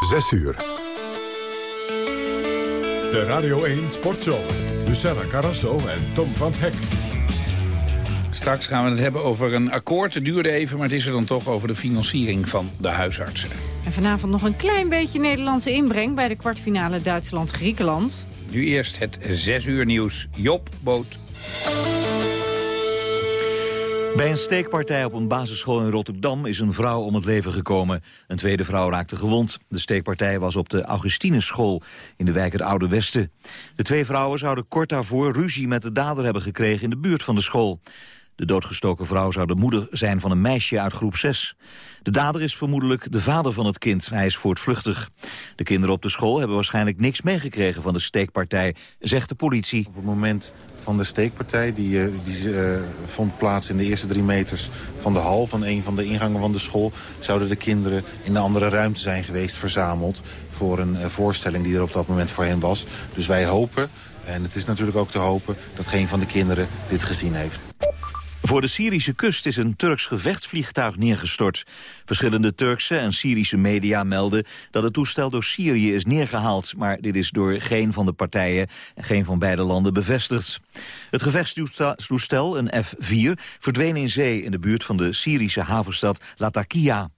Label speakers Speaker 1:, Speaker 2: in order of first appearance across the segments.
Speaker 1: 6 uur. De Radio 1 Sportshow. Luciana Carrasso en Tom van Hek.
Speaker 2: Straks gaan we het hebben over een akkoord. Het duurde even, maar het is er dan toch over de financiering van de huisartsen.
Speaker 3: En vanavond nog een klein beetje Nederlandse inbreng... bij de kwartfinale Duitsland-Griekenland.
Speaker 2: Nu eerst het 6 uur nieuws. Job Boot.
Speaker 4: Bij een steekpartij op een basisschool in Rotterdam is een vrouw om het leven gekomen. Een tweede vrouw raakte gewond. De steekpartij was op de Augustinusschool in de wijk het Oude Westen. De twee vrouwen zouden kort daarvoor ruzie met de dader hebben gekregen in de buurt van de school. De doodgestoken vrouw zou de moeder zijn van een meisje uit groep 6. De dader is vermoedelijk de vader van het kind. Hij is voortvluchtig. De kinderen op de school hebben waarschijnlijk niks meegekregen van de steekpartij, zegt de politie.
Speaker 5: Op het moment van de steekpartij, die, eh, die uh, vond plaats in de eerste drie meters van de hal... van een van de ingangen van de school, zouden de kinderen in de andere ruimte zijn geweest verzameld... voor een uh, voorstelling die er op dat moment voor hen was. Dus wij hopen, en het is natuurlijk ook te hopen, dat geen van de kinderen dit gezien heeft.
Speaker 4: Voor de Syrische kust is een Turks gevechtsvliegtuig neergestort. Verschillende Turkse en Syrische media melden dat het toestel door Syrië is neergehaald. Maar dit is door geen van de partijen en geen van beide landen bevestigd. Het gevechtstoestel, een F-4, verdween in zee in de buurt van de Syrische havenstad Latakia.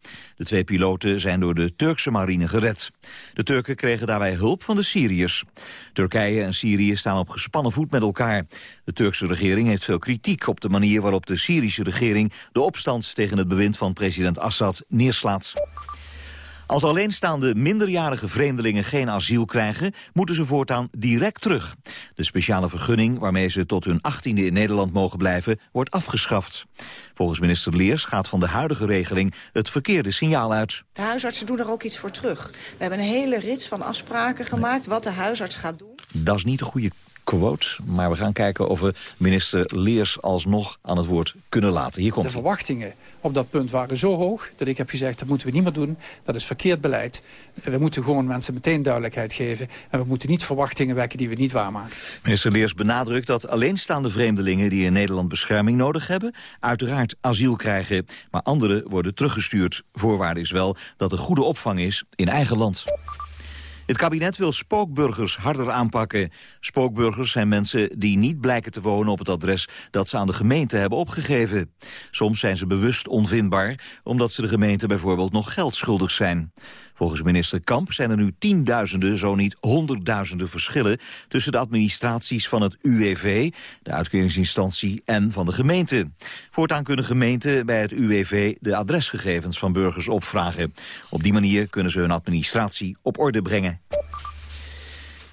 Speaker 4: De twee piloten zijn door de Turkse marine gered. De Turken kregen daarbij hulp van de Syriërs. Turkije en Syrië staan op gespannen voet met elkaar. De Turkse regering heeft veel kritiek op de manier waarop de Syrische regering de opstand tegen het bewind van president Assad neerslaat. Als alleenstaande minderjarige vreemdelingen geen asiel krijgen... moeten ze voortaan direct terug. De speciale vergunning waarmee ze tot hun achttiende in Nederland mogen blijven... wordt afgeschaft. Volgens minister Leers gaat van de huidige regeling het verkeerde signaal uit.
Speaker 6: De huisartsen doen er ook iets voor terug. We hebben een hele rits van afspraken gemaakt wat de huisarts gaat doen.
Speaker 4: Dat is niet een goede quote. Maar we gaan kijken of we minister Leers alsnog aan het woord kunnen laten. Hier komt
Speaker 7: de verwachtingen op dat punt waren zo hoog dat ik heb gezegd dat moeten we niet meer doen. Dat is verkeerd beleid. We moeten gewoon mensen meteen duidelijkheid geven. En we moeten niet verwachtingen wekken die we niet waarmaken.
Speaker 4: Minister Leers benadrukt dat alleenstaande vreemdelingen die in Nederland bescherming nodig hebben, uiteraard asiel krijgen. Maar anderen worden teruggestuurd. Voorwaarde is wel dat er goede opvang is in eigen land. Het kabinet wil spookburgers harder aanpakken. Spookburgers zijn mensen die niet blijken te wonen op het adres dat ze aan de gemeente hebben opgegeven. Soms zijn ze bewust onvindbaar, omdat ze de gemeente bijvoorbeeld nog geld schuldig zijn. Volgens minister Kamp zijn er nu tienduizenden, zo niet honderdduizenden verschillen tussen de administraties van het UWV, de uitkeringsinstantie, en van de gemeente. Voortaan kunnen gemeenten bij het UWV de adresgegevens van burgers opvragen. Op die manier kunnen ze hun administratie op orde brengen.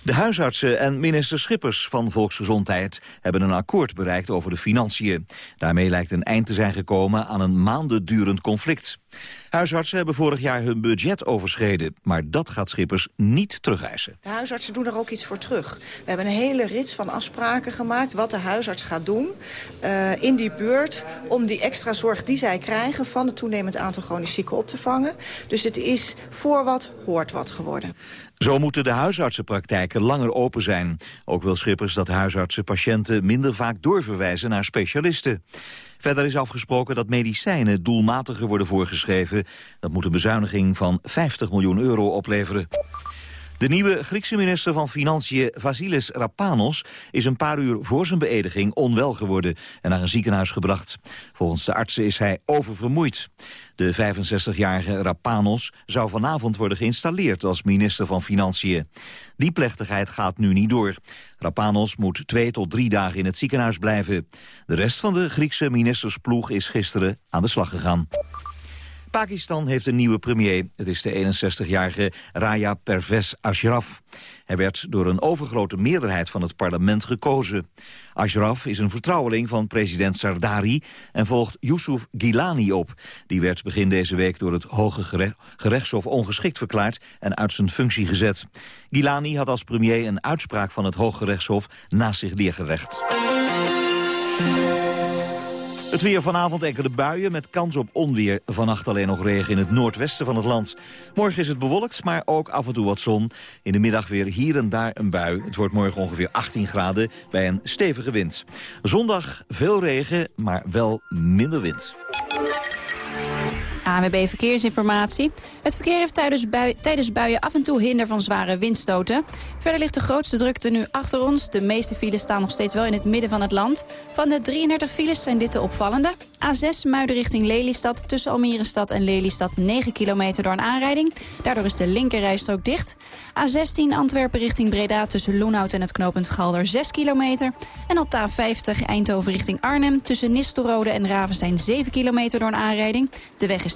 Speaker 4: De huisartsen en minister Schippers van Volksgezondheid hebben een akkoord bereikt over de financiën. Daarmee lijkt een eind te zijn gekomen aan een maanden durend conflict. Huisartsen hebben vorig jaar hun budget overschreden. Maar dat gaat Schippers niet terugeisen.
Speaker 6: De huisartsen doen er ook iets voor terug. We hebben een hele rits van afspraken gemaakt... wat de huisarts gaat doen uh, in die buurt... om die extra zorg die zij krijgen... van het toenemend aantal chronisch zieken op te vangen. Dus het is voor wat hoort wat geworden.
Speaker 4: Zo moeten de huisartsenpraktijken langer open zijn. Ook wil Schippers dat huisartsen patiënten minder vaak doorverwijzen naar specialisten. Verder is afgesproken dat medicijnen doelmatiger worden voorgeschreven. Dat moet een bezuiniging van 50 miljoen euro opleveren. De nieuwe Griekse minister van Financiën, Vasilis Rapanos... is een paar uur voor zijn beëdiging onwel geworden en naar een ziekenhuis gebracht. Volgens de artsen is hij oververmoeid. De 65-jarige Rapanos zou vanavond worden geïnstalleerd als minister van Financiën. Die plechtigheid gaat nu niet door. Rapanos moet twee tot drie dagen in het ziekenhuis blijven. De rest van de Griekse ministersploeg is gisteren aan de slag gegaan. Pakistan heeft een nieuwe premier. Het is de 61-jarige Raya Pervez Ashraf. Hij werd door een overgrote meerderheid van het parlement gekozen. Ashraf is een vertrouweling van president Sardari... en volgt Yusuf Gilani op. Die werd begin deze week door het Hoge Gerechtshof ongeschikt verklaard... en uit zijn functie gezet. Gilani had als premier een uitspraak van het Hoge Gerechtshof naast zich neergelegd. Het weer vanavond enkele buien met kans op onweer. Vannacht alleen nog regen in het noordwesten van het land. Morgen is het bewolkt, maar ook af en toe wat zon. In de middag weer hier en daar een bui. Het wordt morgen ongeveer 18 graden bij een stevige wind. Zondag veel regen, maar wel minder wind.
Speaker 8: ANWB Verkeersinformatie. Het verkeer heeft tijdens, bui tijdens buien af en toe hinder van zware windstoten. Verder ligt de grootste drukte nu achter ons. De meeste files staan nog steeds wel in het midden van het land. Van de 33 files zijn dit de opvallende. A6 Muiden richting Lelystad. Tussen Almere stad en Lelystad 9 kilometer door een aanrijding. Daardoor is de linkerrijstrook dicht. A16 Antwerpen richting Breda tussen Loenhout en het knooppunt Galder 6 kilometer. En op de A50 Eindhoven richting Arnhem tussen Nistelrode en Ravenstein 7 kilometer door een aanrijding. De weg is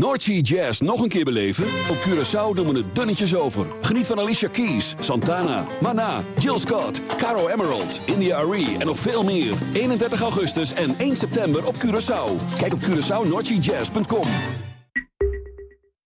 Speaker 9: Noordsea Jazz nog een keer beleven? Op Curaçao doen we het dunnetjes over. Geniet van Alicia Keys, Santana, Mana, Jill Scott, Caro Emerald, India Arie en nog veel meer. 31 augustus en 1 september op Curaçao. Kijk op CuraçaoNoordseaJazz.com.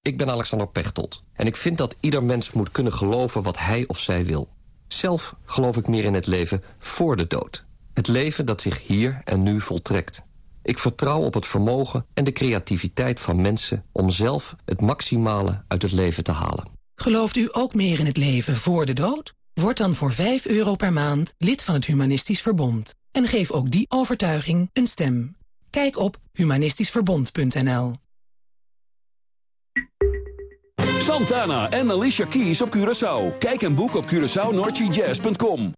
Speaker 10: Ik ben Alexander Pechtold en ik vind dat ieder mens moet kunnen geloven wat hij of zij wil. Zelf geloof ik meer in het leven voor de dood. Het leven dat zich hier en nu voltrekt. Ik vertrouw op het vermogen en de creativiteit van mensen... om zelf het maximale uit het leven te halen.
Speaker 11: Gelooft u ook meer in het leven voor de dood? Word dan voor 5 euro per maand lid van het Humanistisch Verbond. En geef ook die overtuiging een stem. Kijk op humanistischverbond.nl
Speaker 9: Santana en Alicia Keys op Curaçao. Kijk en boek op CuraçaoNoordseaJazz.com.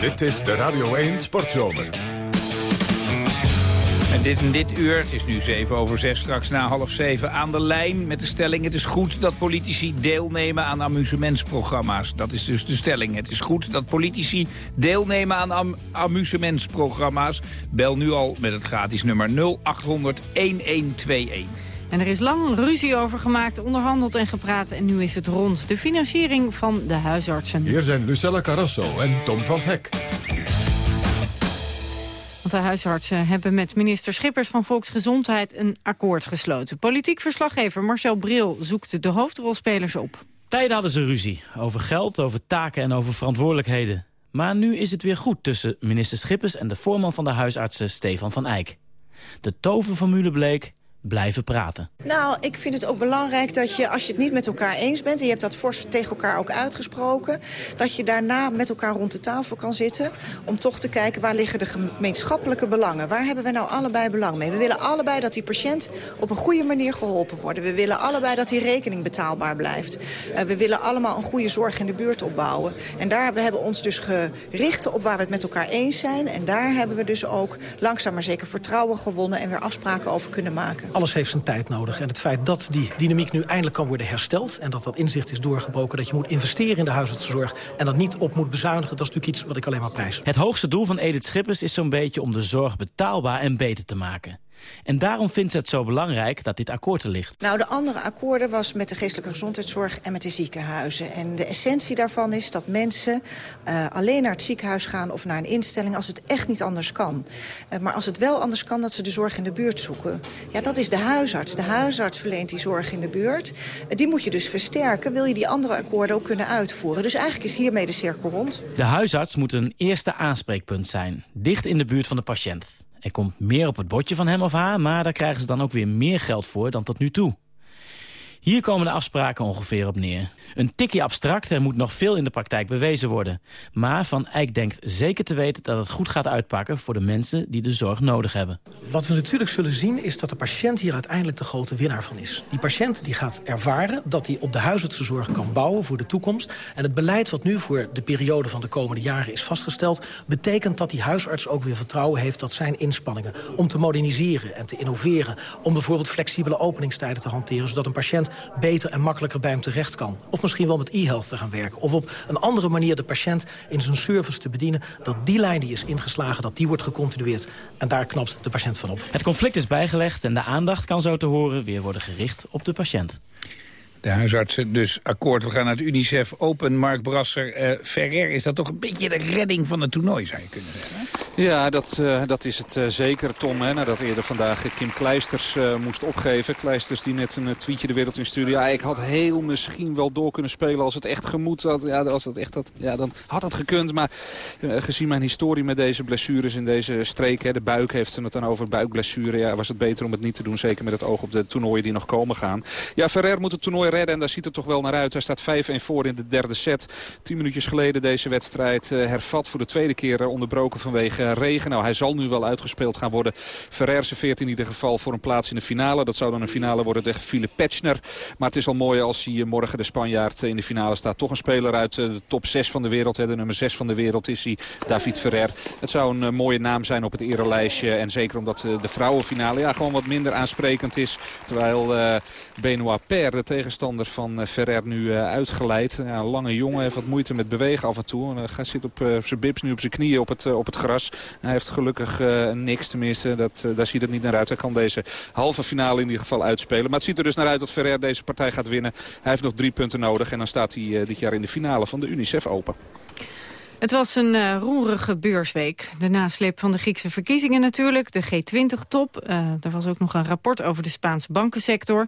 Speaker 1: Dit is de Radio 1 Sportzomer.
Speaker 2: En dit en dit uur, het is nu 7 over 6, straks na half 7 aan de lijn met de stelling... het is goed dat politici deelnemen aan amusementsprogramma's. Dat is dus de stelling. Het is goed dat politici deelnemen aan am amusementsprogramma's. Bel nu al met het gratis nummer 0800 1121.
Speaker 3: En er is lang ruzie over gemaakt, onderhandeld en gepraat. En nu is het rond. De financiering van de huisartsen.
Speaker 1: Hier zijn Lucella Carrasso en Tom van Hek.
Speaker 3: Want de huisartsen hebben met minister Schippers van Volksgezondheid een akkoord gesloten. Politiek verslaggever Marcel Bril zoekt de hoofdrolspelers op.
Speaker 12: Tijden hadden ze ruzie. Over geld, over taken en over verantwoordelijkheden. Maar nu is het weer goed tussen minister Schippers en de voorman van de huisartsen Stefan van Eyck. De toverformule bleek blijven praten.
Speaker 6: Nou, ik vind het ook belangrijk dat je, als je het niet met elkaar eens bent... en je hebt dat fors tegen elkaar ook uitgesproken... dat je daarna met elkaar rond de tafel kan zitten... om toch te kijken waar liggen de gemeenschappelijke belangen. Waar hebben we nou allebei belang mee? We willen allebei dat die patiënt op een goede manier geholpen wordt. We willen allebei dat die rekening betaalbaar blijft. Uh, we willen allemaal een goede zorg in de buurt opbouwen. En daar we hebben ons dus gericht op waar we het met elkaar eens zijn. En daar hebben we dus ook langzaam maar zeker vertrouwen gewonnen... en weer afspraken over kunnen maken.
Speaker 13: Alles heeft zijn tijd nodig. En het feit dat die dynamiek nu eindelijk kan worden hersteld... en dat dat inzicht is doorgebroken, dat je moet investeren in de huisartsenzorg... en dat niet op moet bezuinigen, dat is natuurlijk iets wat ik alleen maar prijs.
Speaker 12: Het hoogste doel van Edith Schippers is zo'n beetje om de zorg betaalbaar en beter te maken. En daarom vindt ze het zo belangrijk dat dit akkoord er ligt.
Speaker 6: Nou, de andere akkoorden was met de geestelijke gezondheidszorg en met de ziekenhuizen. En de essentie daarvan is dat mensen uh, alleen naar het ziekenhuis gaan of naar een instelling als het echt niet anders kan. Uh, maar als het wel anders kan, dat ze de zorg in de buurt zoeken. Ja, dat is de huisarts. De huisarts verleent die zorg in de buurt. Uh, die moet je dus versterken, wil je die andere akkoorden ook kunnen uitvoeren. Dus eigenlijk is hiermee de cirkel rond.
Speaker 12: De huisarts moet een eerste aanspreekpunt zijn, dicht in de buurt van de patiënt. Er komt meer op het bordje van hem of haar, maar daar krijgen ze dan ook weer meer geld voor dan tot nu toe. Hier komen de afspraken ongeveer op neer. Een tikje abstract, er moet nog veel in de praktijk bewezen worden. Maar Van Eyck denkt zeker te weten dat het goed gaat uitpakken... voor de mensen die de zorg nodig hebben.
Speaker 13: Wat we natuurlijk zullen zien is dat de patiënt hier uiteindelijk de grote winnaar van is. Die patiënt die gaat ervaren dat hij op de huisartsenzorg kan bouwen voor de toekomst. En het beleid wat nu voor de periode van de komende jaren is vastgesteld... betekent dat die huisarts ook weer vertrouwen heeft dat zijn inspanningen... om te moderniseren en te innoveren... om bijvoorbeeld flexibele openingstijden te hanteren... zodat een patiënt beter en makkelijker bij hem terecht kan. Of misschien wel met e-health te gaan werken. Of op een andere manier de patiënt in zijn service te bedienen. Dat die lijn die is ingeslagen, dat die wordt gecontinueerd. En daar knapt de patiënt van op.
Speaker 12: Het conflict is bijgelegd en de aandacht kan zo te horen weer worden gericht op de patiënt.
Speaker 2: De huisartsen dus akkoord. We gaan naar het UNICEF Open. Mark Brasser, uh, Ferrer, is dat toch een beetje de redding van het toernooi, zou je kunnen zeggen?
Speaker 14: Ja, dat, uh, dat is het uh, zeker, Tom. Hè, nadat eerder vandaag Kim Kleisters moest opgeven. Kleisters die net een tweetje de wereld in stuurde. Ja, ik had heel misschien wel door kunnen spelen als het echt gemoed had. Ja, als het echt had, ja dan had het gekund. Maar gezien mijn historie met deze blessures in deze streek... Hè, de buik heeft het dan over, buikblessure. Ja, was het beter om het niet te doen. Zeker met het oog op de toernooien die nog komen gaan. Ja, Ferrer moet het toernooi En daar ziet het toch wel naar uit. Hij staat 5-1 voor in de derde set. Tien minuutjes geleden deze wedstrijd uh, hervat. Voor de tweede keer uh, onderbroken vanwege regen. Nou, hij zal nu wel uitgespeeld gaan worden. Ferrer serveert in ieder geval voor een plaats in de finale. Dat zou dan een finale worden tegen Philip Petschner. Maar het is al mooi als hij morgen de Spanjaard in de finale staat. Toch een speler uit de top 6 van de wereld. De nummer 6 van de wereld is hij, David Ferrer. Het zou een mooie naam zijn op het erelijstje. En zeker omdat de vrouwenfinale ja, gewoon wat minder aansprekend is. Terwijl Benoit Per, de tegenstander tegenstander van eh, Ferrer nu eh, uitgeleid. Ja, lange jongen heeft wat moeite met bewegen af en toe. Hij uh, zit op, zijn bibs nu op zijn knieën op het, op het gras. Hij heeft gelukkig niks tenminste. Dat, daar ziet het niet naar uit. Hij kan deze halve finale in ieder geval uitspelen. Maar het ziet er dus naar uit dat Ferrer deze partij gaat winnen. Hij heeft nog drie punten nodig. En dan staat hij dit jaar in de finale van de UNICEF Open.
Speaker 3: Het was een roerige beursweek. De nasleep van de Griekse verkiezingen natuurlijk, de G20-top. Uh, er was ook nog een rapport over de Spaanse bankensector.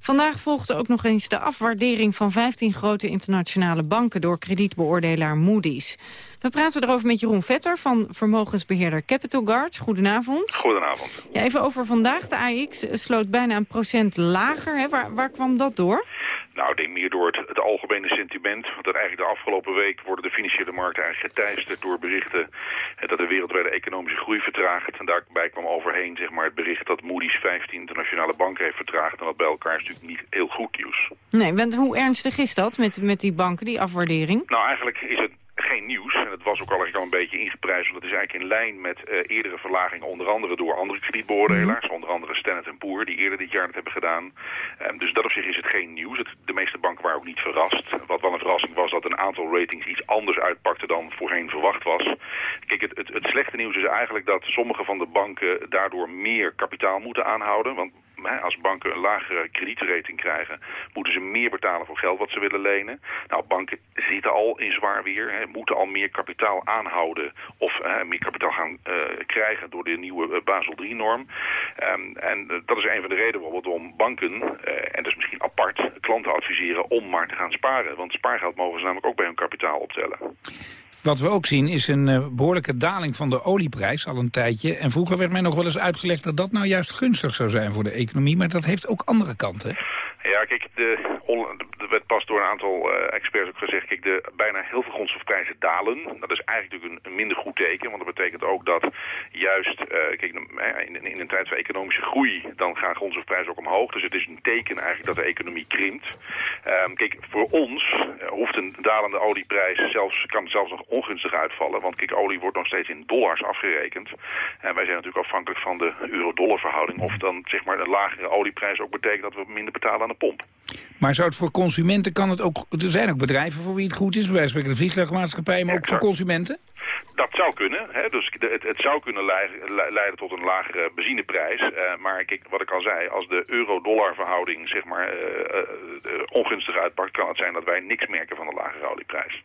Speaker 3: Vandaag volgde ook nog eens de afwaardering van 15 grote internationale banken door kredietbeoordelaar Moody's. We praten erover met Jeroen Vetter van vermogensbeheerder Capital Guards. Goedenavond.
Speaker 15: Goedenavond.
Speaker 3: Ja, even over vandaag. De AX sloot bijna een procent lager. Hè? Waar, waar kwam dat door?
Speaker 15: Nou, ik denk meer door het, het, algemene sentiment. Want eigenlijk de afgelopen week worden de financiële markten eigenlijk geteisterd door berichten dat de wereldwijde economische groei vertraagt. En daarbij kwam overheen zeg maar, het bericht dat Moody's 15 internationale banken heeft vertraagd. En dat bij elkaar is natuurlijk niet heel goed nieuws.
Speaker 3: Nee, want hoe ernstig is dat met, met die banken, die afwaardering?
Speaker 15: Nou, eigenlijk is het geen nieuws. En het was ook al, al een beetje ingeprijsd. Want dat is eigenlijk in lijn met uh, eerdere verlagingen. Onder andere door andere kredietbeoordelaars. Mhm. Onder andere Standard Poor. Die eerder dit jaar dat hebben gedaan. Um, dus dat op zich is het geen nieuws. Het, de meeste banken waren ook niet verrast. Wat wel een verrassing was dat een aantal ratings iets anders uitpakte dan voorheen verwacht was. Kijk, het, het, het slechte nieuws is eigenlijk dat sommige van de banken daardoor meer kapitaal moeten aanhouden. Want als banken een lagere kredietrating krijgen, moeten ze meer betalen voor geld wat ze willen lenen. Nou, banken zitten al in zwaar weer, hè, moeten al meer kapitaal aanhouden of hè, meer kapitaal gaan uh, krijgen door de nieuwe uh, Basel III-norm. Um, en uh, dat is een van de redenen waarom banken, en dat is misschien apart, klanten adviseren om maar te gaan sparen. Want spaargeld mogen ze namelijk ook bij hun kapitaal optellen.
Speaker 2: Wat we ook zien is een uh, behoorlijke daling van de olieprijs al een tijdje. En vroeger werd mij nog wel eens uitgelegd dat dat nou juist gunstig zou zijn voor de economie. Maar dat heeft ook andere kanten.
Speaker 15: Ja, kijk, de, er werd pas door een aantal uh, experts ook gezegd... kijk, de, bijna heel veel grondstofprijzen dalen. Dat is eigenlijk natuurlijk een, een minder goed teken. Want dat betekent ook dat juist uh, kijk, in, in, een tijd van economische groei... dan gaan grondstofprijzen ook omhoog. Dus het is een teken eigenlijk dat de economie krimpt. Um, kijk, voor ons uh, hoeft een dalende olieprijs zelfs, kan zelfs nog ongunstig uitvallen. Want kijk, olie wordt nog steeds in dollars afgerekend. En wij zijn natuurlijk afhankelijk van de euro-dollar verhouding. Of dan zeg maar een lagere olieprijs ook betekent dat we minder betalen aan de pomp.
Speaker 2: Maar zou het voor consumenten kan het ook... Er zijn ook bedrijven voor wie het goed is. Wij spreken de vliegtuigmaatschappij, maar ook voor consumenten?
Speaker 15: Dat zou kunnen. Hè? Dus het, het, zou kunnen leiden, tot een lagere benzineprijs. Uh, maar kijk, wat ik al zei, als de euro-dollar verhouding zeg maar, uh, uh, ongunstig uitpakt... kan het zijn dat wij niks merken van de lagere olieprijs.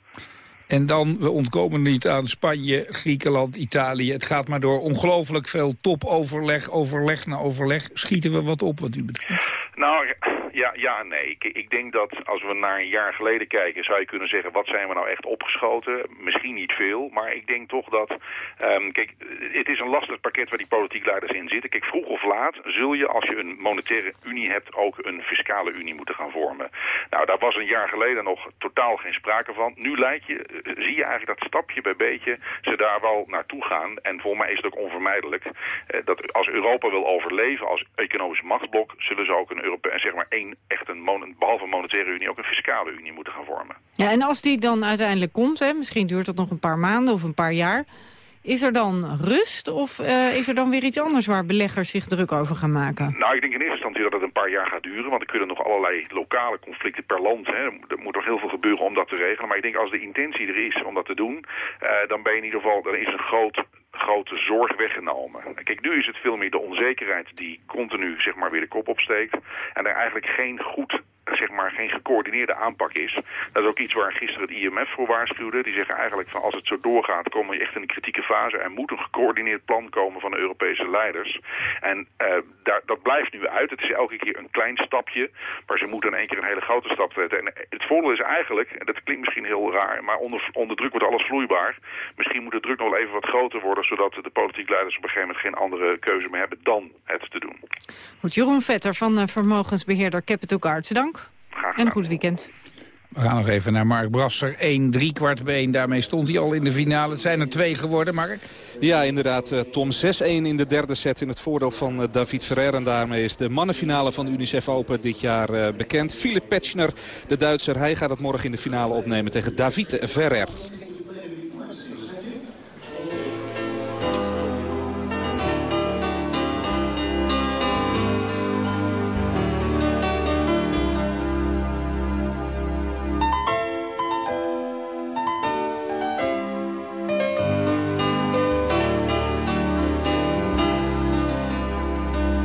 Speaker 2: En dan, we ontkomen niet aan Spanje, Griekenland, Italië. Het gaat maar door ongelooflijk veel topoverleg, overleg na overleg. Schieten we wat op wat u betreft?
Speaker 15: Nou, ja, ja nee. Ik, ik, denk dat als we naar een jaar geleden kijken... zou je kunnen zeggen, wat zijn we nou echt opgeschoten? Misschien niet veel, maar ik denk toch dat... Um, kijk, het is een lastig pakket waar die politiek leiders in zitten. Kijk, vroeg of laat zul je, als je een monetaire unie hebt... ook een fiscale unie moeten gaan vormen. Nou, daar was een jaar geleden nog totaal geen sprake van. Nu lijkt je, zie je eigenlijk dat stapje bij beetje... ze daar wel naartoe gaan. En voor mij is het ook onvermijdelijk... Eh, dat als Europa wil overleven als economisch machtsblok... zullen ze ook een Europe zeg maar één echt een, behalve een monetaire unie, ook een fiscale unie moeten gaan vormen.
Speaker 3: Ja, en als die dan uiteindelijk komt, hè, misschien duurt dat nog een paar maanden of een paar jaar... Is er dan rust of uh, is er dan weer iets anders waar beleggers zich druk over gaan maken?
Speaker 15: Nou, ik denk in eerste instantie dat het een paar jaar gaat duren. Want er kunnen nog allerlei lokale conflicten per land. Hè. Er moet nog heel veel gebeuren om dat te regelen. Maar ik denk als de intentie er is om dat te doen... Uh, dan ben je in ieder geval... er is een groot grote zorg weggenomen. Kijk, nu is het veel meer de onzekerheid die continu zeg maar, weer de kop opsteekt. En er eigenlijk geen goed zeg maar, geen gecoördineerde aanpak is. Dat is ook iets waar gisteren het IMF voor waarschuwde. Die zeggen eigenlijk van als het zo doorgaat komen we echt in een kritieke fase. Er moet een gecoördineerd plan komen van de Europese leiders. En uh, daar, dat blijft nu uit. Het is elke keer een klein stapje. Maar ze moeten in één keer een hele grote stap zetten. En het voordeel is eigenlijk, en dat klinkt misschien heel raar, maar onder, onder druk wordt alles vloeibaar. Misschien moet de druk nog wel even wat groter worden, zodat de politiek leiders op een gegeven moment geen andere keuze meer hebben dan het te doen.
Speaker 3: Goed, Jeroen Vetter van uh, vermogensbeheerder Capital Cards. Dank. En een goed weekend.
Speaker 2: We gaan nog even naar Mark Brasser. 1, 3 kwart 1. Daarmee stond hij al in de finale. Het zijn er twee geworden, Mark.
Speaker 14: Ja, inderdaad. Eh, Tom 6-1 in de derde set in het voordeel van eh, David Ferrer. En daarmee is de mannenfinale van de UNICEF Open dit jaar eh, bekend. Philip Petschner, de Duitser, hij gaat het morgen in de finale opnemen tegen David Ferrer.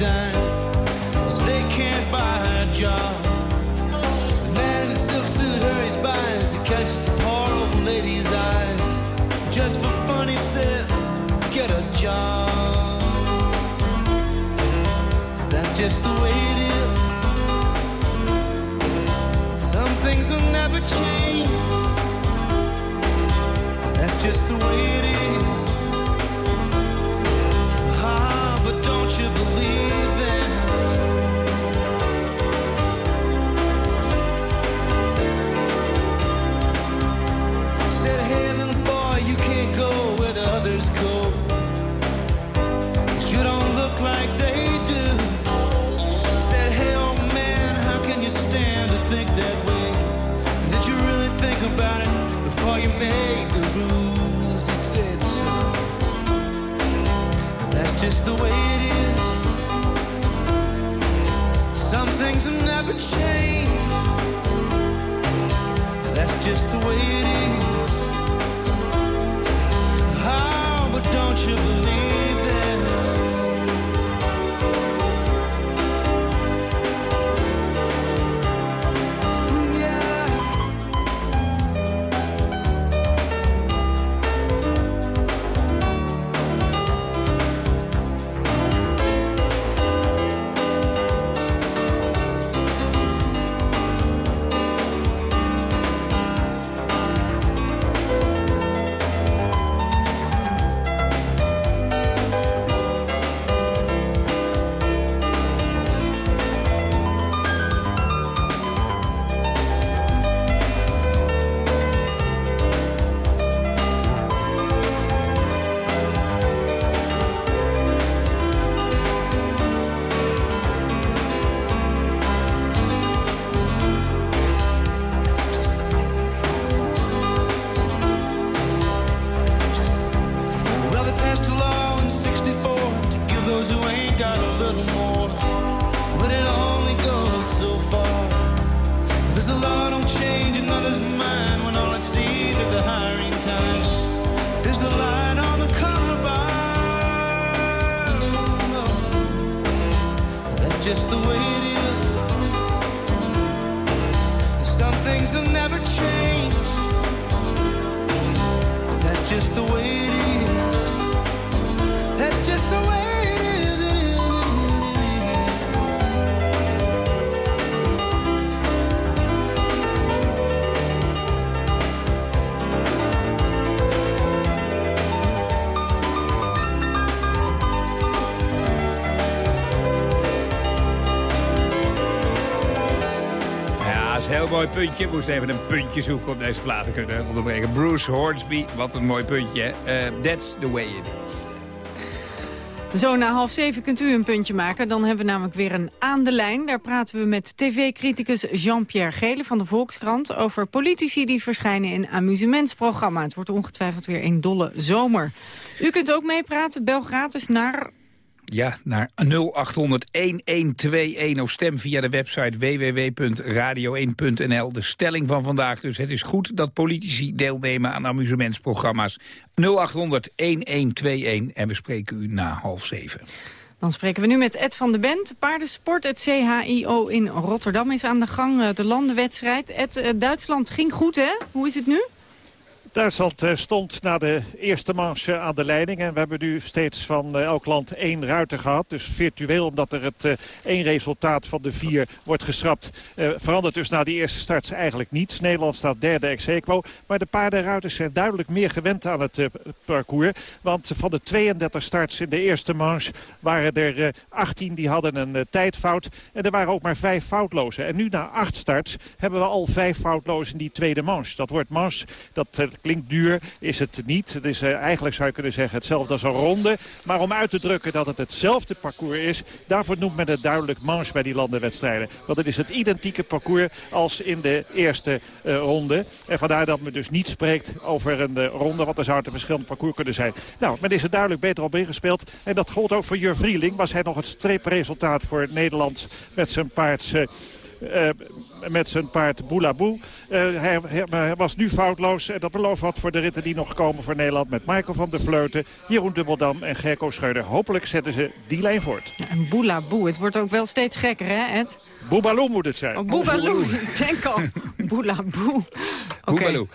Speaker 2: dime,
Speaker 1: cause they can't buy a job. The man in the silk suit hurries by as he catches the poor old lady's eyes. Just for fun, he says, get a job. So that's just the way it is. Some things will never change. That's just the way it is. you believe in? things have never changed. That's just the way it is. Oh, but don't you believe?
Speaker 2: Puntje. Moest even een puntje zoeken om deze plaat te kunnen onderbreken. Bruce Hornsby, wat een mooi puntje. Uh, that's the way it is.
Speaker 3: Zo, na half zeven kunt u een puntje maken. Dan hebben we namelijk weer een aan de lijn. Daar praten we met tv-criticus Jean-Pierre Gele van de Volkskrant... over politici die verschijnen in amusementsprogramma. Het wordt ongetwijfeld weer een dolle zomer. U kunt ook meepraten. Bel gratis naar
Speaker 2: ja, naar 0800-1121 of stem via de website www.radio1.nl. De stelling van vandaag dus. Het is goed dat politici deelnemen aan amusementsprogramma's. 0800-1121 en we spreken u na half zeven.
Speaker 3: Dan spreken we nu met Ed van de Bent. Paardensport, het CHIO in Rotterdam is aan de gang. Eh, de landenwedstrijd. Ed, eh, Duitsland ging goed, hè? Hoe is het nu?
Speaker 16: Duitsland eh, stond na de eerste manche aan de leiding. En we hebben nu steeds van eh, elk land één ruiter gehad. Dus virtueel, omdat er het eh, één resultaat van de vier wordt geschrapt... verandert dus na die eerste starts eigenlijk niets. Nederland staat derde ex. Maar de paardenruiters zijn duidelijk meer gewend aan het parcours. Want van de 32 starts in de eerste manche waren er 18 die hadden een tijdfout. En er waren ook maar vijf foutlozen. En nu na acht starts hebben we al vijf foutlozen in die tweede manche. Dat wordt manche, dat klinkt duur, is het niet. Het is uh, eigenlijk, zou je kunnen zeggen, hetzelfde als een ronde. Maar om uit te drukken dat het hetzelfde parcours is... daarvoor noemt men het duidelijk manche bij die landenwedstrijden. Want het is het identieke parcours als in de eerste uh, ronde. En vandaar dat men dus niet spreekt over een uh, ronde... want er zou het een verschillend parcours kunnen zijn. Nou, men is er duidelijk beter op ingespeeld. En dat gold ook voor Jur Vrieling. Was hij nog het streepresultaat voor Nederland met zijn paard... Uh, met zijn paard Boulaboe. Uh, hij, hij, was nu foutloos. En dat belooft wat voor de ritten die nog komen voor Nederland. Met Michael van der Vleuten, Jeroen Dubbeldam en Gerco Scheuder. Hopelijk zetten ze die lijn voort.
Speaker 3: Ja, en Boulaboe, het wordt ook wel steeds gekker, hè Ed?
Speaker 16: Boebaloo moet het zijn.
Speaker 3: Oh, Boebaloo, denk al. Boulaboe.
Speaker 2: Okay.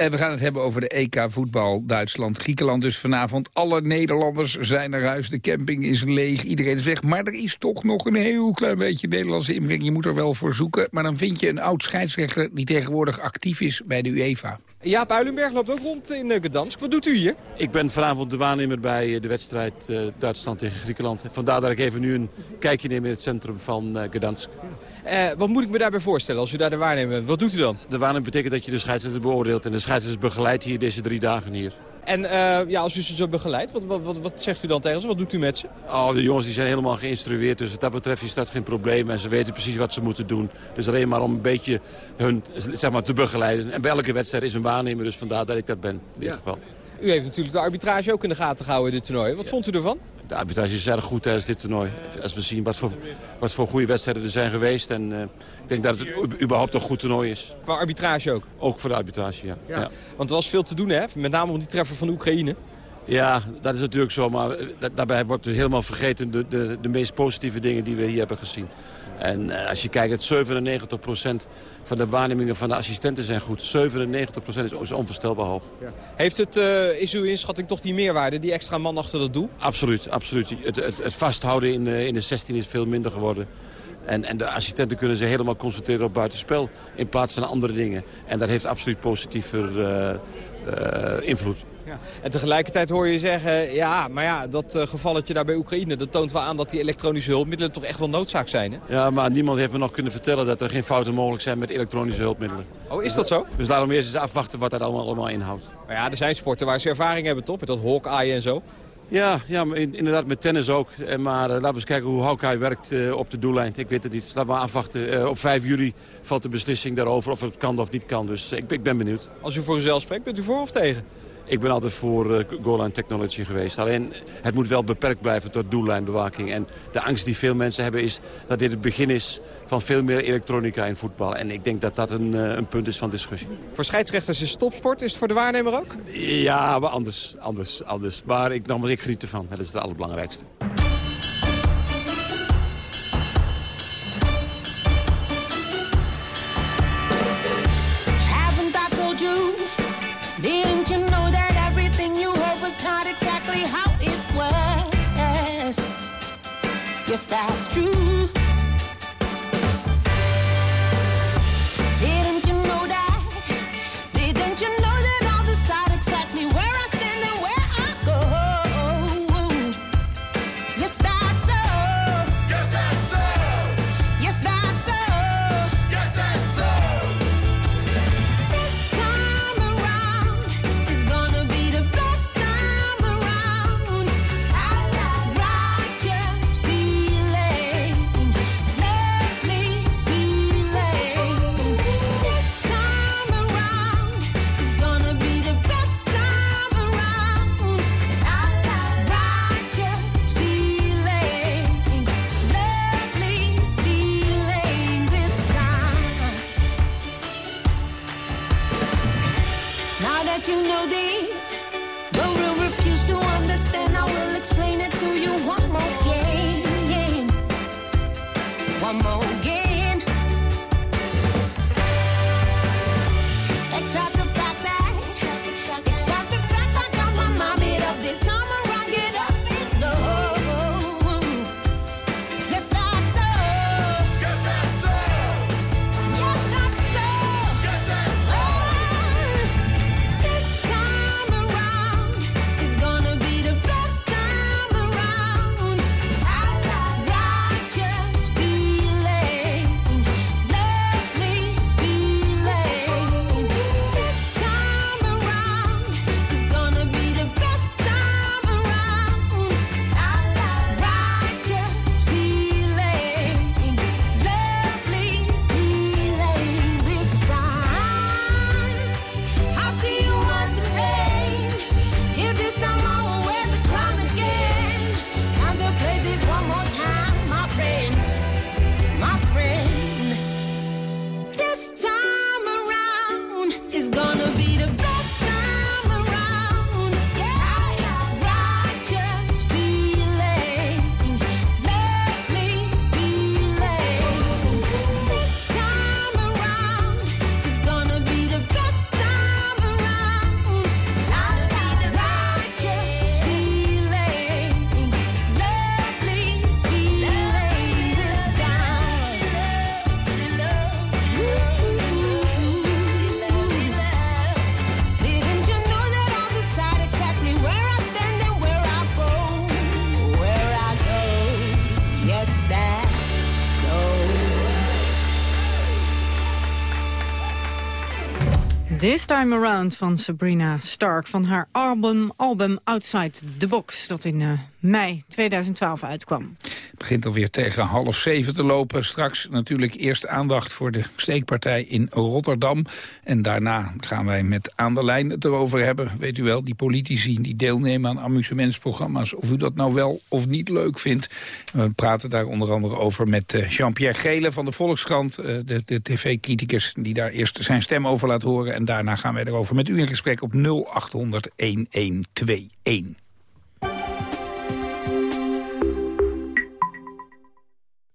Speaker 2: En we gaan het hebben over de EK voetbal Duitsland-Griekenland. Dus vanavond alle Nederlanders zijn naar huis. De camping is leeg, iedereen is weg. Maar er is toch nog een heel klein beetje Nederlandse inbreng. Je moet er wel voor zoeken. Maar dan vind je een oud scheidsrechter die tegenwoordig actief is bij de UEFA.
Speaker 17: Jaap Uilenberg loopt ook rond in eh, Gdansk. Wat doet u hier?
Speaker 18: Ik ben vanavond de waarnemer bij eh, de wedstrijd Duitsland tegen Griekenland. Vandaar dat ik even nu een kijkje neem in het centrum van Gdansk.
Speaker 17: Uh, wat moet ik me daarbij voorstellen als u daar de waarnemer bent? Wat doet u dan?
Speaker 18: De waarnemer betekent dat je de scheidsrechter beoordeelt. En de scheidsrechter begeleidt hier deze drie dagen hier.
Speaker 17: En uh, ja, als u ze zo begeleidt, wat, wat, wat, wat, zegt u dan tegen ze? Wat doet u met ze?
Speaker 18: Oh, de jongens die zijn helemaal geïnstrueerd. Dus wat dat betreft is dat geen probleem. En ze weten precies wat ze moeten doen. Dus alleen maar om een beetje hun zeg maar, te begeleiden. En bij elke wedstrijd is een waarnemer. Dus vandaar dat ik dat ben in dit ja. geval.
Speaker 17: U heeft natuurlijk de arbitrage ook in de gaten gehouden in dit toernooi. Wat vond u ervan?
Speaker 18: De arbitrage is erg goed tijdens dit toernooi. Als we zien wat voor, wat voor goede wedstrijden er zijn geweest. En uh, ik denk dat het überhaupt een goed toernooi is.
Speaker 17: Qua arbitrage ook?
Speaker 18: Ook voor de arbitrage, ja. ja. ja.
Speaker 17: Want er was veel te doen, hè? Met name om die treffer van Oekraïne.
Speaker 18: Ja, dat is natuurlijk zo. Maar daarbij wordt dus helemaal vergeten de, de, de meest positieve dingen die we hier hebben gezien. En uh, als je kijkt, 97% van de waarnemingen van de assistenten zijn goed. 97% is, onvoorstelbaar hoog. Ja.
Speaker 17: Heeft het, uh, is uw inschatting toch die meerwaarde, die extra man achter dat doel?
Speaker 18: Absoluut, absoluut. Het, het, het vasthouden in, uh, in de 16 is veel minder geworden. En, en de assistenten kunnen zich helemaal concentreren op buitenspel in plaats van andere dingen. En dat heeft absoluut positiever invloed.
Speaker 17: Ja. En tegelijkertijd hoor je zeggen, ja, maar ja, dat uh, gevalletje daar bij Oekraïne... dat toont wel aan dat die elektronische hulpmiddelen toch echt wel noodzaak zijn, hè?
Speaker 18: Ja, maar niemand heeft me nog kunnen vertellen dat er geen fouten mogelijk zijn met elektronische hulpmiddelen.
Speaker 17: Oh, is dat zo?
Speaker 18: Dus daarom eerst eens afwachten wat dat allemaal, allemaal inhoudt.
Speaker 17: Maar ja, er zijn sporten waar ze ervaring hebben, toch? Met dat Hawkeye en zo.
Speaker 18: Ja, ja inderdaad met tennis ook. Maar uh, laten we eens kijken hoe Hawkeye werkt uh, op de doellijn. Ik weet het niet. Laten we afwachten. Uh, op 5 juli valt de beslissing daarover of het kan of niet kan. Dus ik, ik ben benieuwd.
Speaker 17: Als u voor uzelf spreekt, bent u voor of tegen?
Speaker 18: Ik ben altijd voor uh, goal line technology geweest. Alleen het moet wel beperkt blijven tot doellijnbewaking. En de angst die veel mensen hebben is dat dit het begin is van veel meer elektronica in voetbal. En ik denk dat dat een, uh, een punt is van discussie.
Speaker 17: Voor scheidsrechters is topsport. Is het voor de waarnemer ook?
Speaker 18: Ja, maar anders. anders, anders. Maar ik, nogmaals, ik geniet ervan. Dat is het allerbelangrijkste.
Speaker 19: This Time Around
Speaker 3: van Sabrina Stark van haar album, album Outside the Box... dat in eh, mei 2012 uitkwam.
Speaker 2: Het begint alweer tegen half zeven te lopen. Straks natuurlijk eerst aandacht voor de steekpartij in Rotterdam. En daarna gaan wij met aan de lijn het erover hebben. Weet u wel, die politici die deelnemen aan amusementsprogramma's. Of u dat nou wel of niet leuk vindt. We praten daar onder andere over met eh, Jean-Pierre Gele van de Volkskrant. eh, de de tv-criticus die daar eerst zijn stem over laat horen. En daarna gaan wij erover met u in gesprek op 0800 1121.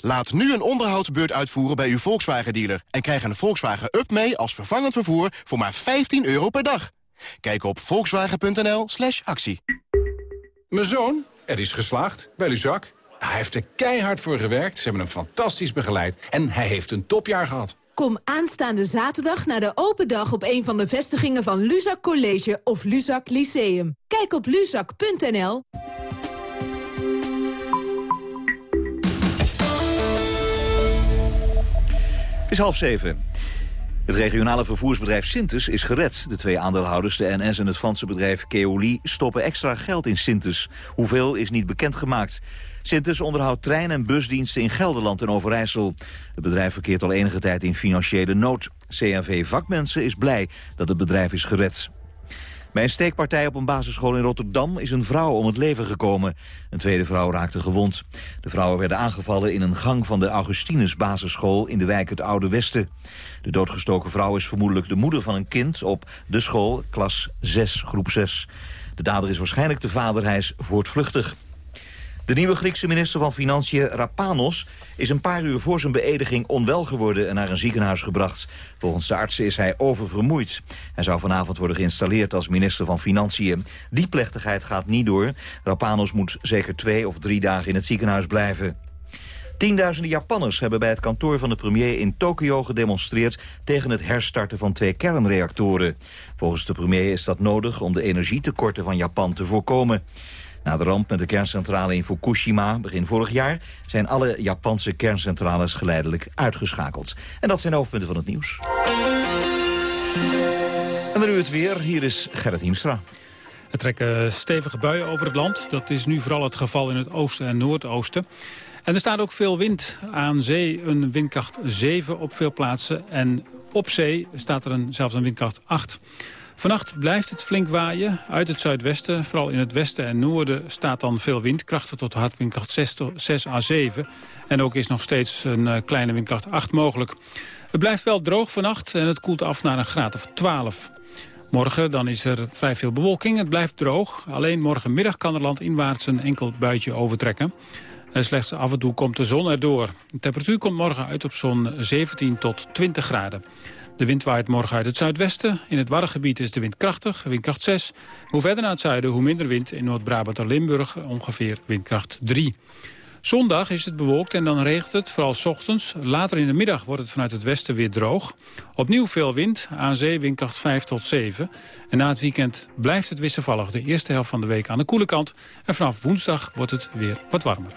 Speaker 20: Laat nu een onderhoudsbeurt uitvoeren bij uw Volkswagen-dealer... en krijg een Volkswagen Up mee als vervangend vervoer voor maar 15 euro per dag. Kijk op volkswagen.nl slash actie.
Speaker 21: Mijn zoon, er is geslaagd bij Luzak. Hij heeft er keihard voor gewerkt, ze hebben hem fantastisch begeleid... en hij heeft een topjaar gehad.
Speaker 22: Kom aanstaande zaterdag naar de open dag op een van de vestigingen van Luzak College of Luzak Lyceum. Kijk op luzak.nl.
Speaker 4: Het is half zeven. Het regionale vervoersbedrijf Sintes is gered. De twee aandeelhouders, de NS en het Franse bedrijf Keoli... stoppen extra geld in Sintes. Hoeveel is niet bekendgemaakt. Sintes onderhoudt trein- en busdiensten in Gelderland en Overijssel. Het bedrijf verkeert al enige tijd in financiële nood. CNV Vakmensen is blij dat het bedrijf is gered. Bij een steekpartij op een basisschool in Rotterdam is een vrouw om het leven gekomen. Een tweede vrouw raakte gewond. De vrouwen werden aangevallen in een gang van de Augustinus basisschool in de wijk het Oude Westen. De doodgestoken vrouw is vermoedelijk de moeder van een kind op de school, klas 6, groep 6. De dader is waarschijnlijk de vader, hij is voortvluchtig. De nieuwe Griekse minister van Financiën, Rapanos, is een paar uur voor zijn beëdiging onwel geworden en naar een ziekenhuis gebracht. Volgens de artsen is hij oververmoeid. Hij zou vanavond worden geïnstalleerd als minister van Financiën. Die plechtigheid gaat niet door. Rapanos moet zeker twee of drie dagen in het ziekenhuis blijven. Tienduizenden Japanners hebben bij het kantoor van de premier in Tokio gedemonstreerd tegen het herstarten van twee kernreactoren. Volgens de premier is dat nodig om de energietekorten van Japan te voorkomen. Na de ramp met de kerncentrale in Fukushima begin vorig jaar... zijn alle Japanse kerncentrales geleidelijk uitgeschakeld. En dat zijn de hoofdpunten van het nieuws. En dan nu het weer. Hier is Gerrit Hiemstra.
Speaker 23: Er trekken stevige buien over het land. Dat is nu vooral het geval in het oosten en noordoosten. En er staat ook veel wind. Aan zee een windkracht 7 op veel plaatsen. En op zee staat er een, zelfs een windkracht 8. Vannacht blijft het flink waaien uit het zuidwesten. Vooral in het westen en noorden staat dan veel wind. Krachten tot hard windkracht 6, 6 à 7. En ook is nog steeds een uh, kleine windkracht 8 mogelijk. Het blijft wel droog vannacht en het koelt af naar een graad of 12. Morgen dan is er vrij veel bewolking. Het blijft droog. Alleen morgenmiddag kan er landinwaarts een enkel buitje overtrekken. En slechts af en toe komt de zon erdoor. De temperatuur komt morgen uit op zo'n 17 tot 20 graden. De wind waait morgen uit het zuidwesten. In het Waddengebied is de wind krachtig, windkracht 6. Hoe verder naar het zuiden, hoe minder wind. In Noord-Brabant en Limburg ongeveer windkracht 3. Zondag is het bewolkt en dan regent het, vooral ochtends. Later in de middag wordt het vanuit het westen weer droog. Opnieuw veel wind, aan zee windkracht 5 tot 7. En na het weekend blijft het wisselvallig de eerste helft van de week aan de koele kant. En vanaf woensdag wordt het weer wat warmer.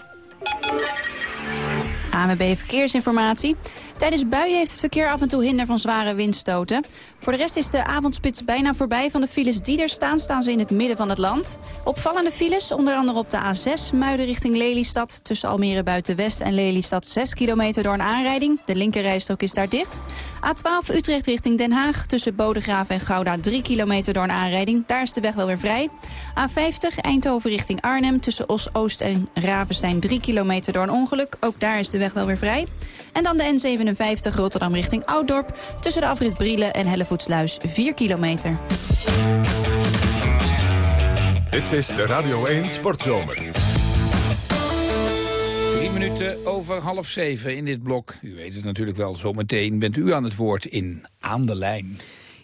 Speaker 24: AMB Verkeersinformatie. Tijdens buien heeft het verkeer af en toe hinder van zware windstoten. Voor de rest is de avondspits bijna voorbij. Van de files die er staan, staan ze in het midden van het land. Opvallende files, onder andere op de A6, Muiden richting Lelystad. Tussen Almere Buitenwest en Lelystad 6 kilometer door een aanrijding. De linkerrijstrook is daar dicht. A12 Utrecht richting Den Haag. Tussen Bodegraven en Gouda 3 kilometer door een aanrijding. Daar is de weg wel weer vrij. A50 Eindhoven richting Arnhem. Tussen Os-Oost en Ravenstein 3 kilometer door een ongeluk. Ook daar is de weg wel weer vrij. En dan de N57 Rotterdam richting Ouddorp. Tussen de afrit Brielen en Hellevoetsluis 4 kilometer.
Speaker 1: Dit is de Radio 1 Sportzomer.
Speaker 2: Drie minuten over half zeven in dit blok. U weet het natuurlijk wel, zometeen bent u aan het woord in Aan de Lijn.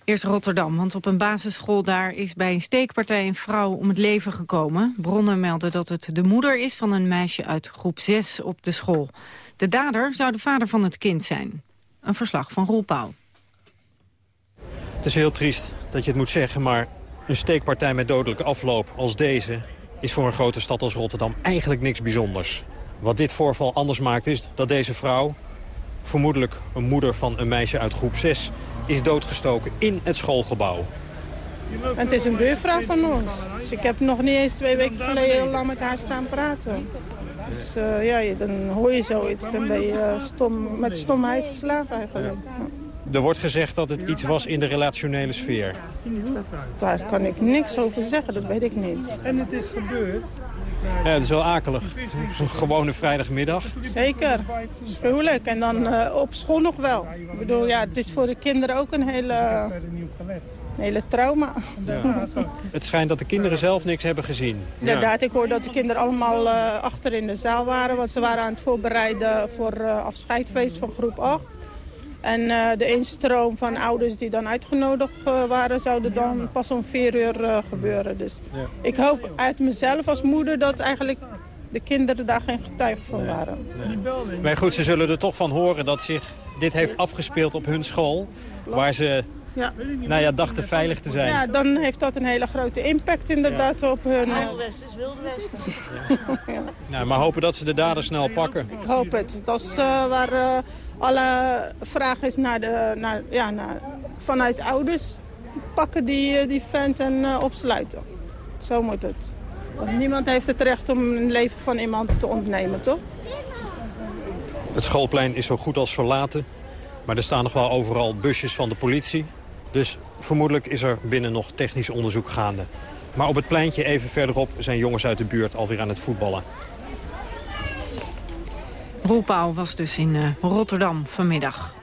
Speaker 3: Eerst Rotterdam, want op een basisschool daar is bij een steekpartij een vrouw om het leven gekomen. Bronnen melden dat het de moeder is van een meisje uit groep 6 op de school. De dader zou de vader van het kind zijn. Een verslag van Roel Pauw.
Speaker 25: Het is heel triest dat je het moet zeggen, maar een steekpartij met dodelijke afloop als deze... is voor een grote stad als Rotterdam eigenlijk niks bijzonders. Wat dit voorval anders maakt is dat deze vrouw, vermoedelijk een moeder van een meisje uit groep 6... is doodgestoken in het schoolgebouw.
Speaker 26: En het is een buurvrouw van ons. Dus ik heb nog niet eens twee weken geleden heel lang met haar staan praten. Dus uh, ja, dan hoor je zoiets. Dan ben je stom, met stomheid geslagen eigenlijk.
Speaker 25: Er wordt gezegd dat het iets was in de relationele sfeer.
Speaker 26: Dat, daar kan ik niks over zeggen, dat weet ik niet.
Speaker 27: En het is gebeurd?
Speaker 25: Ja, het is wel akelig. Een gewone vrijdagmiddag.
Speaker 26: Zeker. Schuwelijk. En dan uh, op school nog wel. Ik bedoel, ja, het is voor de kinderen ook een hele een hele trauma.
Speaker 25: Ja. Het schijnt dat de kinderen zelf niks hebben gezien.
Speaker 26: Inderdaad, ik hoor dat de kinderen allemaal uh, achter in de zaal waren. Want ze waren aan het voorbereiden voor uh, afscheidfeest van groep 8. En uh, de instroom van ouders die dan uitgenodigd waren... zouden dan pas om vier uur gebeuren. Dus ja. ik hoop uit mezelf als moeder dat eigenlijk de kinderen daar geen getuige van waren.
Speaker 25: Nee. Nee. Maar goed, ze zullen er toch van horen dat zich dit heeft afgespeeld op hun school. Waar ze ja. nou ja, dachten veilig te zijn.
Speaker 26: Ja, dan heeft dat een hele grote impact inderdaad ja. op hun...
Speaker 27: Wilde Westen is Wilde Westen.
Speaker 25: Ja. Nou, maar hopen dat ze de daders snel pakken.
Speaker 26: Ik hoop het. Dat is uh, waar uh, alle vraag is naar de, naar, ja, naar, vanuit ouders. Pakken die, die vent en uh, opsluiten. Zo moet het. Want niemand heeft het recht om een leven van iemand te ontnemen, toch?
Speaker 25: Het schoolplein is zo goed als verlaten. Maar er staan nog wel overal busjes van de politie. Dus vermoedelijk is er binnen nog technisch onderzoek gaande. Maar op het pleintje even verderop zijn jongens uit de buurt alweer aan het voetballen.
Speaker 3: Roelpauw was dus in eh, Rotterdam vanmiddag.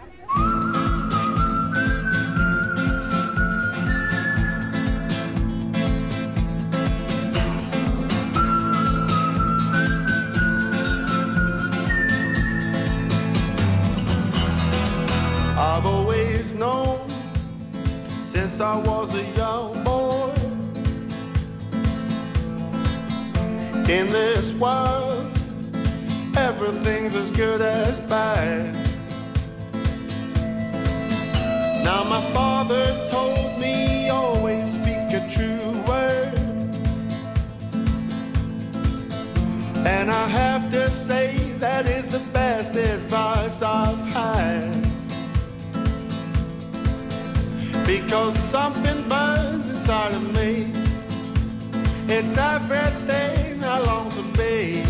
Speaker 20: I've always known since I was a young boy. In this world, everything's as good as bad. Now, my father told me always speak a true word. And I have to say that is the best advice I've had. Because something burns inside of me. It's everything I long to be.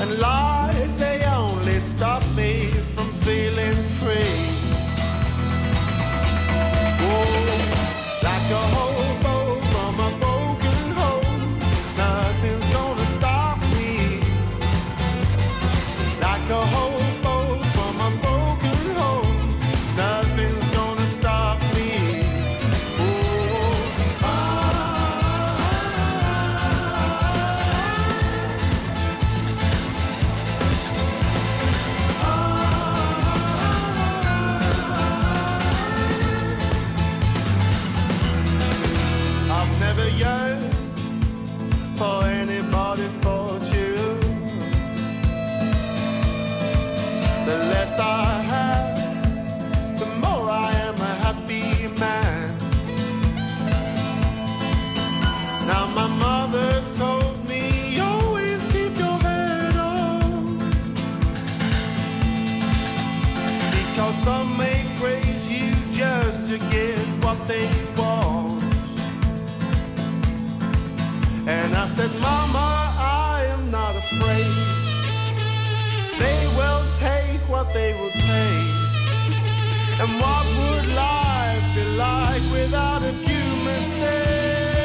Speaker 20: And lies, they only stop me from feeling free. Oh, like a hobo The I have, the more I am a happy man. Now my mother told me always keep your head on. Because some may praise you just to get what they want. And I said, Mama, what they will take. And what would life be like without a few mistakes?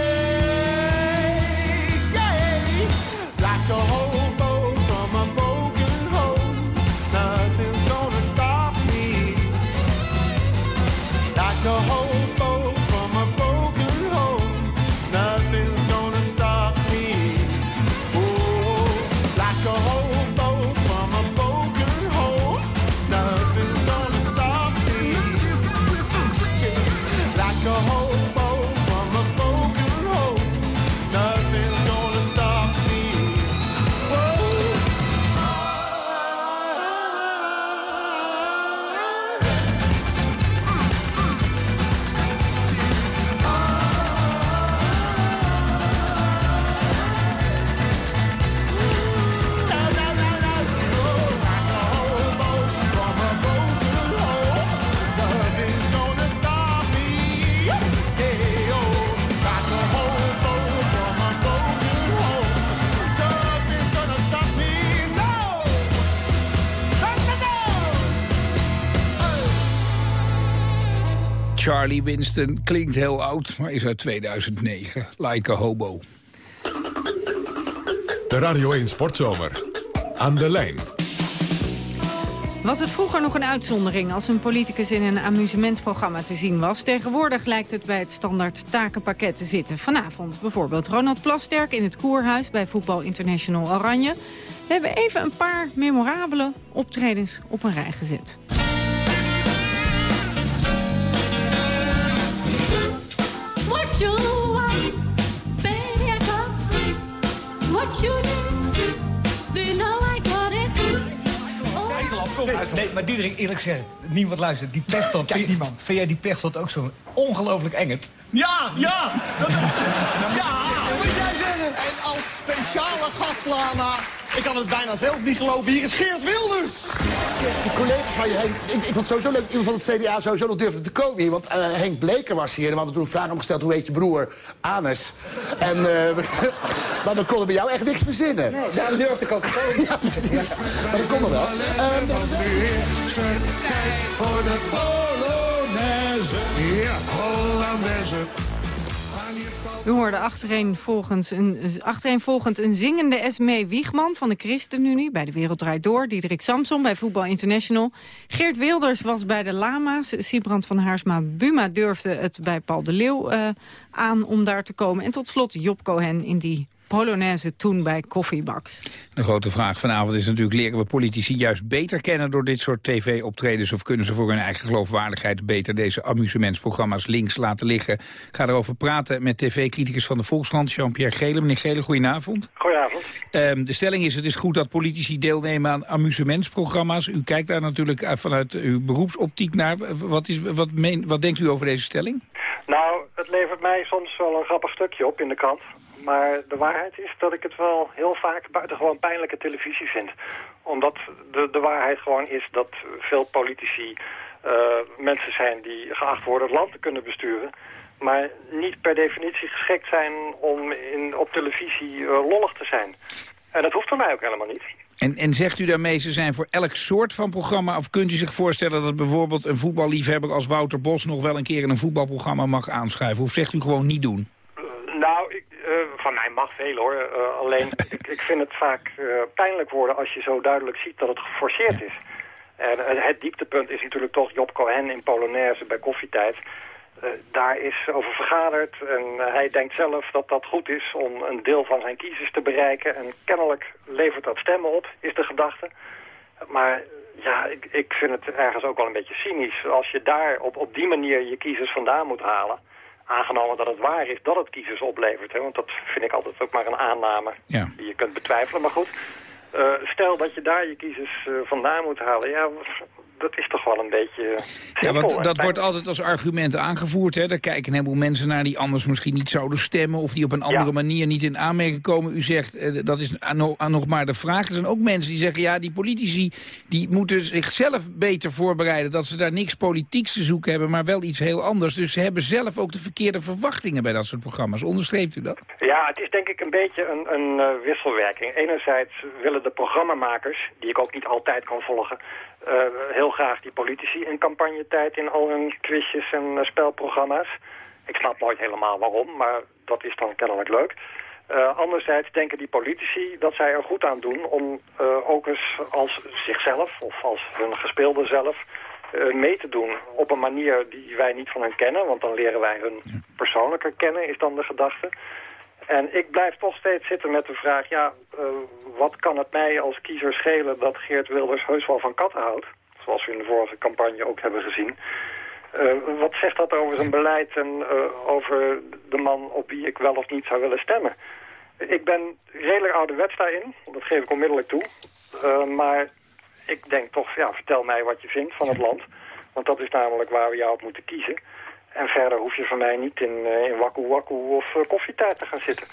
Speaker 2: Charlie Winston klinkt heel oud, maar is uit 2009. Like a hobo.
Speaker 1: De Radio 1 Sportzomer. Aan de lijn.
Speaker 3: Was het vroeger nog een uitzondering als een politicus in een amusementsprogramma te zien was? Tegenwoordig lijkt het bij het standaard takenpakket te zitten. Vanavond bijvoorbeeld Ronald Plasterk in het Koerhuis bij Voetbal International Oranje. We hebben even een paar memorabele optredens op een rij gezet.
Speaker 28: Nee, maar Diederik, eerlijk gezegd, niemand luistert. Die pechstond, vind, niemand. vind jij die pechstond ook zo ongelooflijk engend?
Speaker 29: Ja, ja! Dat, ja, moet jij zeggen. En als speciale gast, Lana, ik kan het bijna zelf niet geloven, hier is Geert Wilders.
Speaker 30: Zeg, die collega van je, Henk, ik, ik vond het sowieso leuk iemand van het CDA sowieso nog durfde te komen hier. Want eh, Henk Bleker was hier en we hadden toen een vraag omgesteld, hoe heet je broer? Anes. En, eh, we- maar we konden bij jou echt niks verzinnen. Nee,
Speaker 28: daarom durfde ik ook te komen.
Speaker 30: ja, precies. Maar dat kon er wel. Ehm,
Speaker 31: voor de Polonaise. Ja, Hollandaise.
Speaker 3: U hoorde achtereenvolgens een, achtereenvolgend een zingende Esmee Wiegman van de ChristenUnie... bij de Wereld Draait Door, Diederik Samson bij Voetbal International. Geert Wilders was bij de Lama's. Siebrand van Haarsma Buma durfde het bij Paul de Leeuw eh, aan om daar te komen. En tot slot Job Cohen in die Polonaise toen bij Koffiebox.
Speaker 2: De grote vraag vanavond is natuurlijk... leren we politici juist beter kennen door dit soort tv-optredens... of kunnen ze voor hun eigen geloofwaardigheid beter deze amusementsprogramma's links laten liggen? Ik ga erover praten met tv-criticus van de Volkskrant, Jean-Pierre Gele. Meneer Gele, goedenavond.
Speaker 32: Goedenavond.
Speaker 2: Ehm, de stelling is, het is goed dat politici deelnemen aan amusementsprogramma's. U kijkt daar natuurlijk uit- vanuit uw beroepsoptiek naar. Wat, is, wat, meen, wat denkt u over deze stelling?
Speaker 32: Nou, het levert mij soms wel een grappig stukje op in de krant. Maar de waarheid is dat ik het wel heel vaak buitengewoon pijnlijke televisie vind. Omdat de, de waarheid gewoon is dat veel politici eh, mensen zijn die geacht worden het land te kunnen besturen. Maar niet per definitie geschikt zijn om in, op televisie eh, lollig te zijn. En dat hoeft voor mij ook helemaal niet.
Speaker 2: En, en zegt u daarmee, ze zijn voor elk soort van programma... of kunt u zich voorstellen dat bijvoorbeeld een voetballiefhebber als Wouter Bos... nog wel een keer in een voetbalprogramma mag aanschuiven? Of zegt u gewoon niet doen?
Speaker 32: Nou, van mij mag veel hoor. Eh, alleen, ik, ik vind het vaak eh, pijnlijk worden als je zo duidelijk ziet dat het geforceerd is. En eh, het dieptepunt is natuurlijk toch Job Cohen in Polonaise bij koffietijd. Daar is over vergaderd en hij denkt zelf dat dat goed is om een deel van zijn kiezers te bereiken. En kennelijk levert dat stemmen op, is de gedachte. Maar ja, ik, ik vind het ergens ook wel een beetje cynisch. Als je daar op, op die manier je kiezers vandaan moet halen... aangenomen dat het waar is dat het kiezers oplevert. Hè, want dat vind ik altijd ook maar een aanname
Speaker 2: Ja.
Speaker 32: die je kunt betwijfelen. Maar goed, eh, stel dat je daar je kiezers eh, vandaan moet halen... ja, dat is toch wel een beetje
Speaker 2: Ja, want dat wordt altijd als argument aangevoerd. Hè. Daar kijken een heleboel mensen naar die anders misschien niet zouden stemmen... of die op een andere manier niet in aanmerking komen. U zegt, eh, dat is aan, nog- aan nog maar de vraag. Er zijn ook mensen die zeggen, ja, die politici... die moeten zichzelf beter voorbereiden... dat ze daar niks politieks te zoeken hebben, maar wel iets heel anders. Dus ze hebben zelf ook de verkeerde verwachtingen bij dat soort programma's. Onderstreept u dat?
Speaker 32: Ja, het is denk ik een beetje een, een eh, wisselwerking. Enerzijds willen de programmamakers, die ik ook niet altijd kan volgen... eh, heel graag die politici in campagnetijd in al hun quizjes en eh, spelprogramma's. Ik snap nooit helemaal waarom, maar dat is dan kennelijk leuk. Eh, anderzijds denken die politici dat zij er goed aan doen om ook eens als zichzelf of als hun gespeelde zelf mee te doen op een manier die wij niet van hen kennen. Want dan leren wij hun persoonlijker kennen, is dan de gedachte. En ik blijf toch steeds zitten met de vraag, ja, eh, wat kan het mij als kiezer schelen dat Geert Wilders heus wel van katten houdt? Zoals we in de vorige campagne ook hebben gezien. Eh, wat zegt dat over zijn beleid en eh, over de man op wie ik wel of niet zou willen stemmen? Ik ben redelijk ouderwets daarin, dat geef ik onmiddellijk toe. Maar ik denk toch, ja, vertel mij wat je vindt van het land. Want dat is namelijk waar we jou op moeten kiezen. En verder hoef je van mij niet in, eh in wakku wakku of eh, koffietijd te gaan zitten.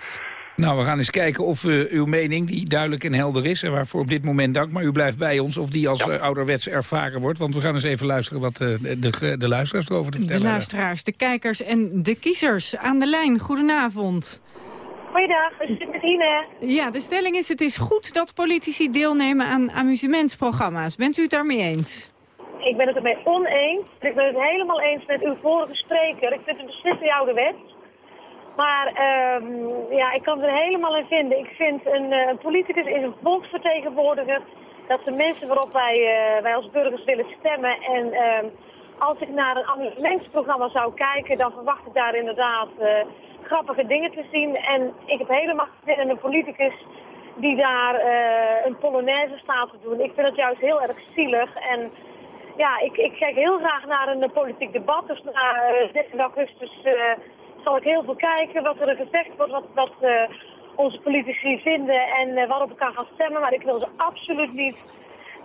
Speaker 2: Nou, we gaan eens kijken of eh, uw mening, die duidelijk en helder is... en waarvoor op dit moment dank, maar u blijft bij ons... of die als ouderwets ervaren wordt. Want we gaan eens even luisteren wat eh, de, de, de luisteraars erover te
Speaker 3: De
Speaker 2: vertellen hebben.
Speaker 3: luisteraars, de kijkers en de kiezers aan de lijn. Goedenavond.
Speaker 33: Goeiedag, ik Ine.
Speaker 3: Ja, de stelling is het is goed dat politici deelnemen aan amusementsprogramma's. Bent u het daarmee eens?
Speaker 33: Ik ben het ermee oneens. Ik ben het helemaal eens met uw vorige spreker. Ik vind het beslist niet ouderwets. Maar ehm, ja, ik kan er helemaal in vinden. Ik vind een, eh, politicus is een volksvertegenwoordiger. Dat zijn mensen waarop wij, eh, wij als burgers willen stemmen. En ehm, als ik naar een amusementsprogramma zou kijken, dan verwacht ik daar inderdaad eh, grappige dingen te zien. En ik heb helemaal zin in een politicus die daar een polonaise staat te doen. Ik vind het juist heel erg zielig. En ja, ik, ik kijk heel graag naar een eh, politiek debat. Dus na eh, 13 augustus eh, zal ik heel veel kijken wat er gezegd wordt, wat, wat eh, onze politici vinden en eh, waarop ik kan gaan stemmen. Maar ik wil ze absoluut niet...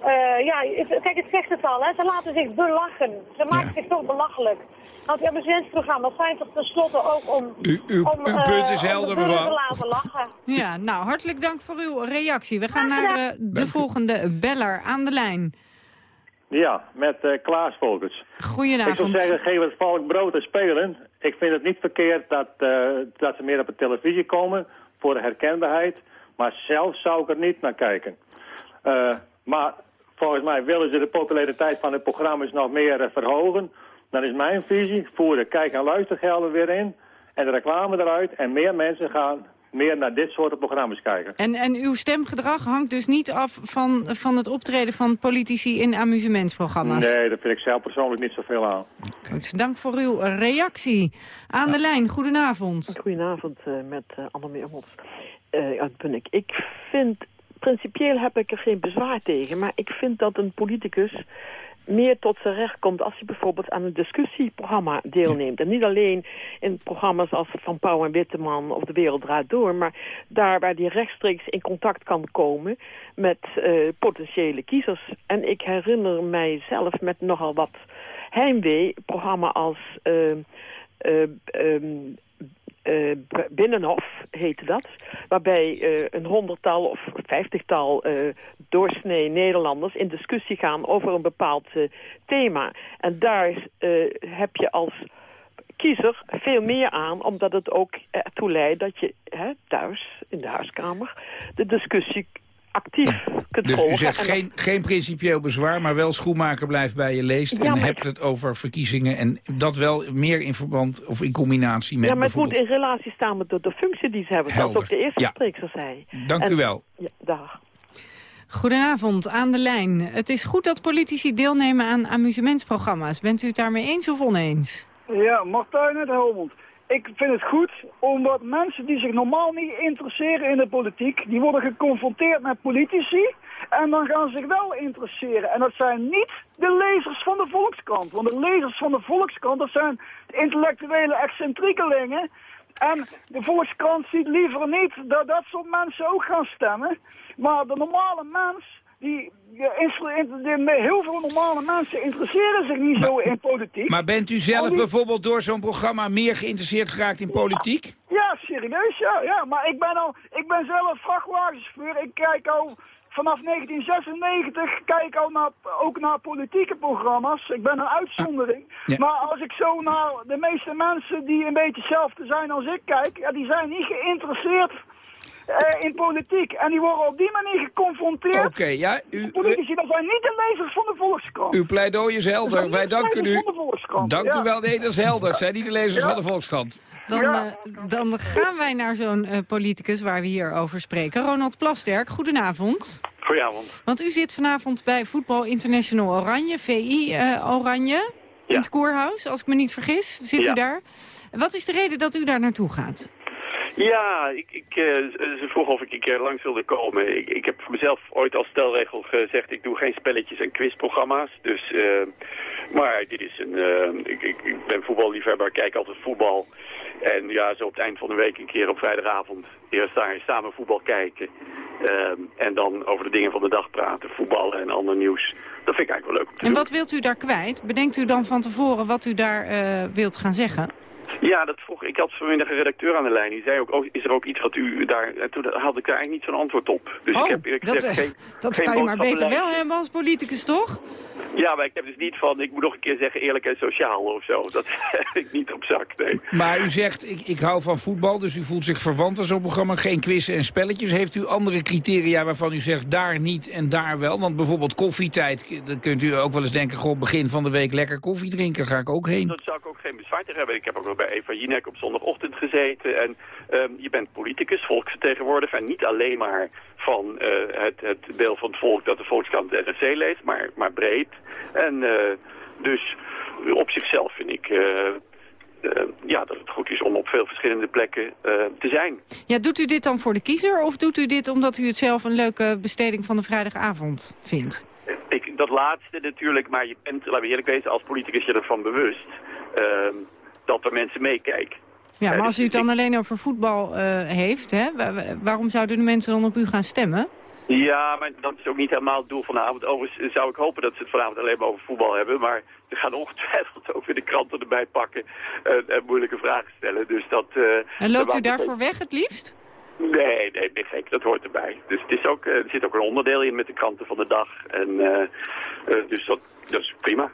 Speaker 33: eh, ja, het- kijk, het zegt het al, hè. ze laten zich belachen. Ze maken zich toch belachelijk. Want die amusementsprogramma's zijn toch tenslotte ook om,
Speaker 2: U, uw,
Speaker 33: om,
Speaker 2: uw
Speaker 33: eh,
Speaker 2: punt is
Speaker 33: om de
Speaker 2: helder,
Speaker 33: burger te
Speaker 2: mevrouw.
Speaker 33: laten lachen.
Speaker 3: Ja, nou, hartelijk dank voor uw reactie. We gaan naar eh, de volgende beller aan de lijn.
Speaker 34: Ja, met eh, Klaas Volkers.
Speaker 3: Goedenavond.
Speaker 34: Ik zou zeggen, geef het volk brood te spelen. Ik vind het niet verkeerd dat, eh, dat ze meer op de televisie komen voor de herkenbaarheid. Maar zelf zou ik er niet naar kijken. Eh, maar volgens mij willen ze de populariteit van de programma's nog meer verhogen. Dan is mijn visie, voer de kijk- en luistergelden weer in. En de reclame eruit. En meer mensen gaan meer naar dit soort programma's kijken.
Speaker 3: En, en uw stemgedrag hangt dus niet af van, van het optreden van politici in amusementsprogramma's?
Speaker 34: Nee, daar vind ik zelf persoonlijk niet zoveel aan.
Speaker 3: Goed, dank voor uw reactie. Aan de lijn, goedenavond.
Speaker 35: Goedenavond uh, met uh, Annemie Ammels. eh, ja, dat ben ik. Ik vind, principieel heb ik er geen bezwaar tegen, maar ik vind dat een politicus meer tot zijn recht komt als hij bijvoorbeeld aan een discussieprogramma deelneemt. En niet alleen in programma's als Van Pauw en Witteman of De Wereld Draait Door, maar daar waar hij rechtstreeks in contact kan komen met eh, potentiële kiezers. En ik herinner mij zelf met nogal wat heimwee programma als... eh, eh, ehm, eh, Binnenhof heette dat. Waarbij eh, een honderdtal of vijftigtal eh doorsnee Nederlanders in discussie gaan over een bepaald thema. En daar heb je als kiezer veel meer aan, omdat het ook ertoe leidt dat je hè, thuis, in de huiskamer, de discussie actief kunt
Speaker 2: Dus
Speaker 35: volgen.
Speaker 2: u zegt
Speaker 35: En dat-
Speaker 2: geen, geen principieel bezwaar, maar wel schoenmaker blijft bij je leest.
Speaker 35: Ja,
Speaker 2: en hebt het over verkiezingen. En dat wel meer in verband of in combinatie met
Speaker 35: ja, maar het moet in relatie staan met de, de functie die ze hebben, zoals
Speaker 2: Helder.
Speaker 35: ook de eerste
Speaker 2: Ja.
Speaker 35: spreekster zei.
Speaker 2: Dank
Speaker 35: En-
Speaker 2: u wel.
Speaker 35: Ja, dag.
Speaker 3: Goedenavond, aan de lijn. Het is goed dat politici deelnemen aan amusementsprogramma's. Bent u het daarmee eens of oneens?
Speaker 36: Ja, Martijn uit Helmond. Ik vind het goed omdat mensen die zich normaal niet interesseren in de politiek, die worden geconfronteerd met politici en dan gaan ze zich wel interesseren. En dat zijn niet de lezers van de Volkskrant. Want de lezers van de Volkskrant, dat zijn intellectuele excentriekelingen. En de Volkskrant ziet liever niet dat dat soort mensen ook gaan stemmen. Maar de normale mens, die, heel veel normale mensen interesseren zich niet zo in politiek.
Speaker 2: Maar bent u zelf
Speaker 36: die-
Speaker 2: bijvoorbeeld door zo'n programma meer geïnteresseerd geraakt in politiek?
Speaker 36: Ja, serieus, ja. ja. Maar ik ben, al, ik ben zelf vrachtwagenchauffeur. Ik kijk al vanaf 1996 kijk al naar, ook naar politieke programma's. Ik ben een uitzondering.
Speaker 2: Ja.
Speaker 36: Maar als ik zo naar de meeste mensen die een beetje hetzelfde zijn als ik kijk... Ja, die zijn niet geïnteresseerd eh, in politiek. En die worden op die manier geconfronteerd.
Speaker 2: Oké, ja, u,
Speaker 36: Politici, dat zijn niet de lezers van de Volkskrant.
Speaker 2: uw pleidooi is helder. Wij danken u. Dank
Speaker 36: ja.
Speaker 2: u wel. Nee, dat is helder. Het zijn niet de lezers van de Volkskrant.
Speaker 3: Dan, eh, dan gaan wij naar zo'n eh, politicus waar we hier over spreken. Ronald Plasterk, goedenavond.
Speaker 37: Goedenavond.
Speaker 3: Want u zit vanavond bij Voetbal International Oranje, VI eh, Oranje, in het Koerhuis, als ik me niet vergis. Zit
Speaker 37: Ja.
Speaker 3: u daar? Wat is de reden dat u daar naartoe gaat?
Speaker 37: Ja, ik, ik, eh, ze vroeg of ik een keer langs wilde komen. Ik, ik heb voor mezelf ooit als stelregel gezegd... ik doe geen spelletjes en quizprogramma's. Dus, eh, maar dit is een... eh, ik, ik, ik ben voetballiefhebber, kijk altijd voetbal. En ja, zo op het eind van de week een keer op vrijdagavond... eerst daar samen voetbal kijken. en dan over de dingen van de dag praten. Voetballen en ander nieuws. Dat vind ik eigenlijk wel leuk om te
Speaker 3: En
Speaker 37: doen.
Speaker 3: wat wilt u daar kwijt? Bedenkt u dan van tevoren wat u daar wilt gaan zeggen?
Speaker 37: Ja, dat vroeg ik. had vanmiddag een redacteur aan de lijn. Die zei ook, oh, is er ook iets wat u daar... En toen had ik daar eigenlijk niet zo'n antwoord op. Dus
Speaker 3: oh,
Speaker 37: ik heb eerlijk
Speaker 3: dat,
Speaker 37: gezegd
Speaker 3: eh,
Speaker 37: geen
Speaker 3: dat
Speaker 37: geen
Speaker 3: kan je maar beter wel hebben als politicus, toch?
Speaker 37: Ja, maar ik heb dus niet van, ik moet nog een keer zeggen eerlijk en sociaal of zo. Dat heb ik niet op zak, nee.
Speaker 2: Maar u zegt, ik, ik hou van voetbal, dus u voelt zich verwant aan zo'n programma. Geen quizzen en spelletjes. Heeft u andere criteria waarvan u zegt, daar niet en daar wel? Want bijvoorbeeld koffietijd, dan kunt u ook wel eens denken... goh, begin van de week lekker koffie drinken, ga ik ook heen.
Speaker 37: Dat zou ik ook geen bezwaar tegen hebben. Ik heb ook wel bij Eva Jinek op zondagochtend gezeten. En ehm, je bent politicus, volksvertegenwoordiger. En niet alleen maar van eh, het, het deel van het volk dat de Volkskrant de NRC leest, maar, maar breed. En eh, dus op zichzelf vind ik... eh, ja, dat het goed is om op veel verschillende plekken te zijn.
Speaker 3: Ja, doet u dit dan voor de kiezer of doet u dit omdat u het zelf een leuke besteding van de vrijdagavond vindt?
Speaker 37: Ik, dat laatste natuurlijk, maar je bent, laten we eerlijk wezen, als politicus je ervan bewust dat er mensen meekijken.
Speaker 3: Ja, maar
Speaker 37: dus
Speaker 3: als u het dan alleen over voetbal eh, heeft, hè, wa- wa- waarom zouden de mensen dan op u gaan stemmen?
Speaker 37: Ja, maar dat is ook niet helemaal het doel van de avond. Overigens zou ik hopen dat ze het vanavond alleen maar over voetbal hebben. Maar ze gaan ongetwijfeld ook weer de kranten erbij pakken en, en moeilijke vragen stellen. Dus dat... eh,
Speaker 3: En loopt u daarvoor weg het liefst?
Speaker 37: Nee, nee, nee, gek. Dat hoort erbij. Dus het is ook, eh, er zit ook een onderdeel in met de kranten van de dag. En, eh, eh, dus dat, dat is prima.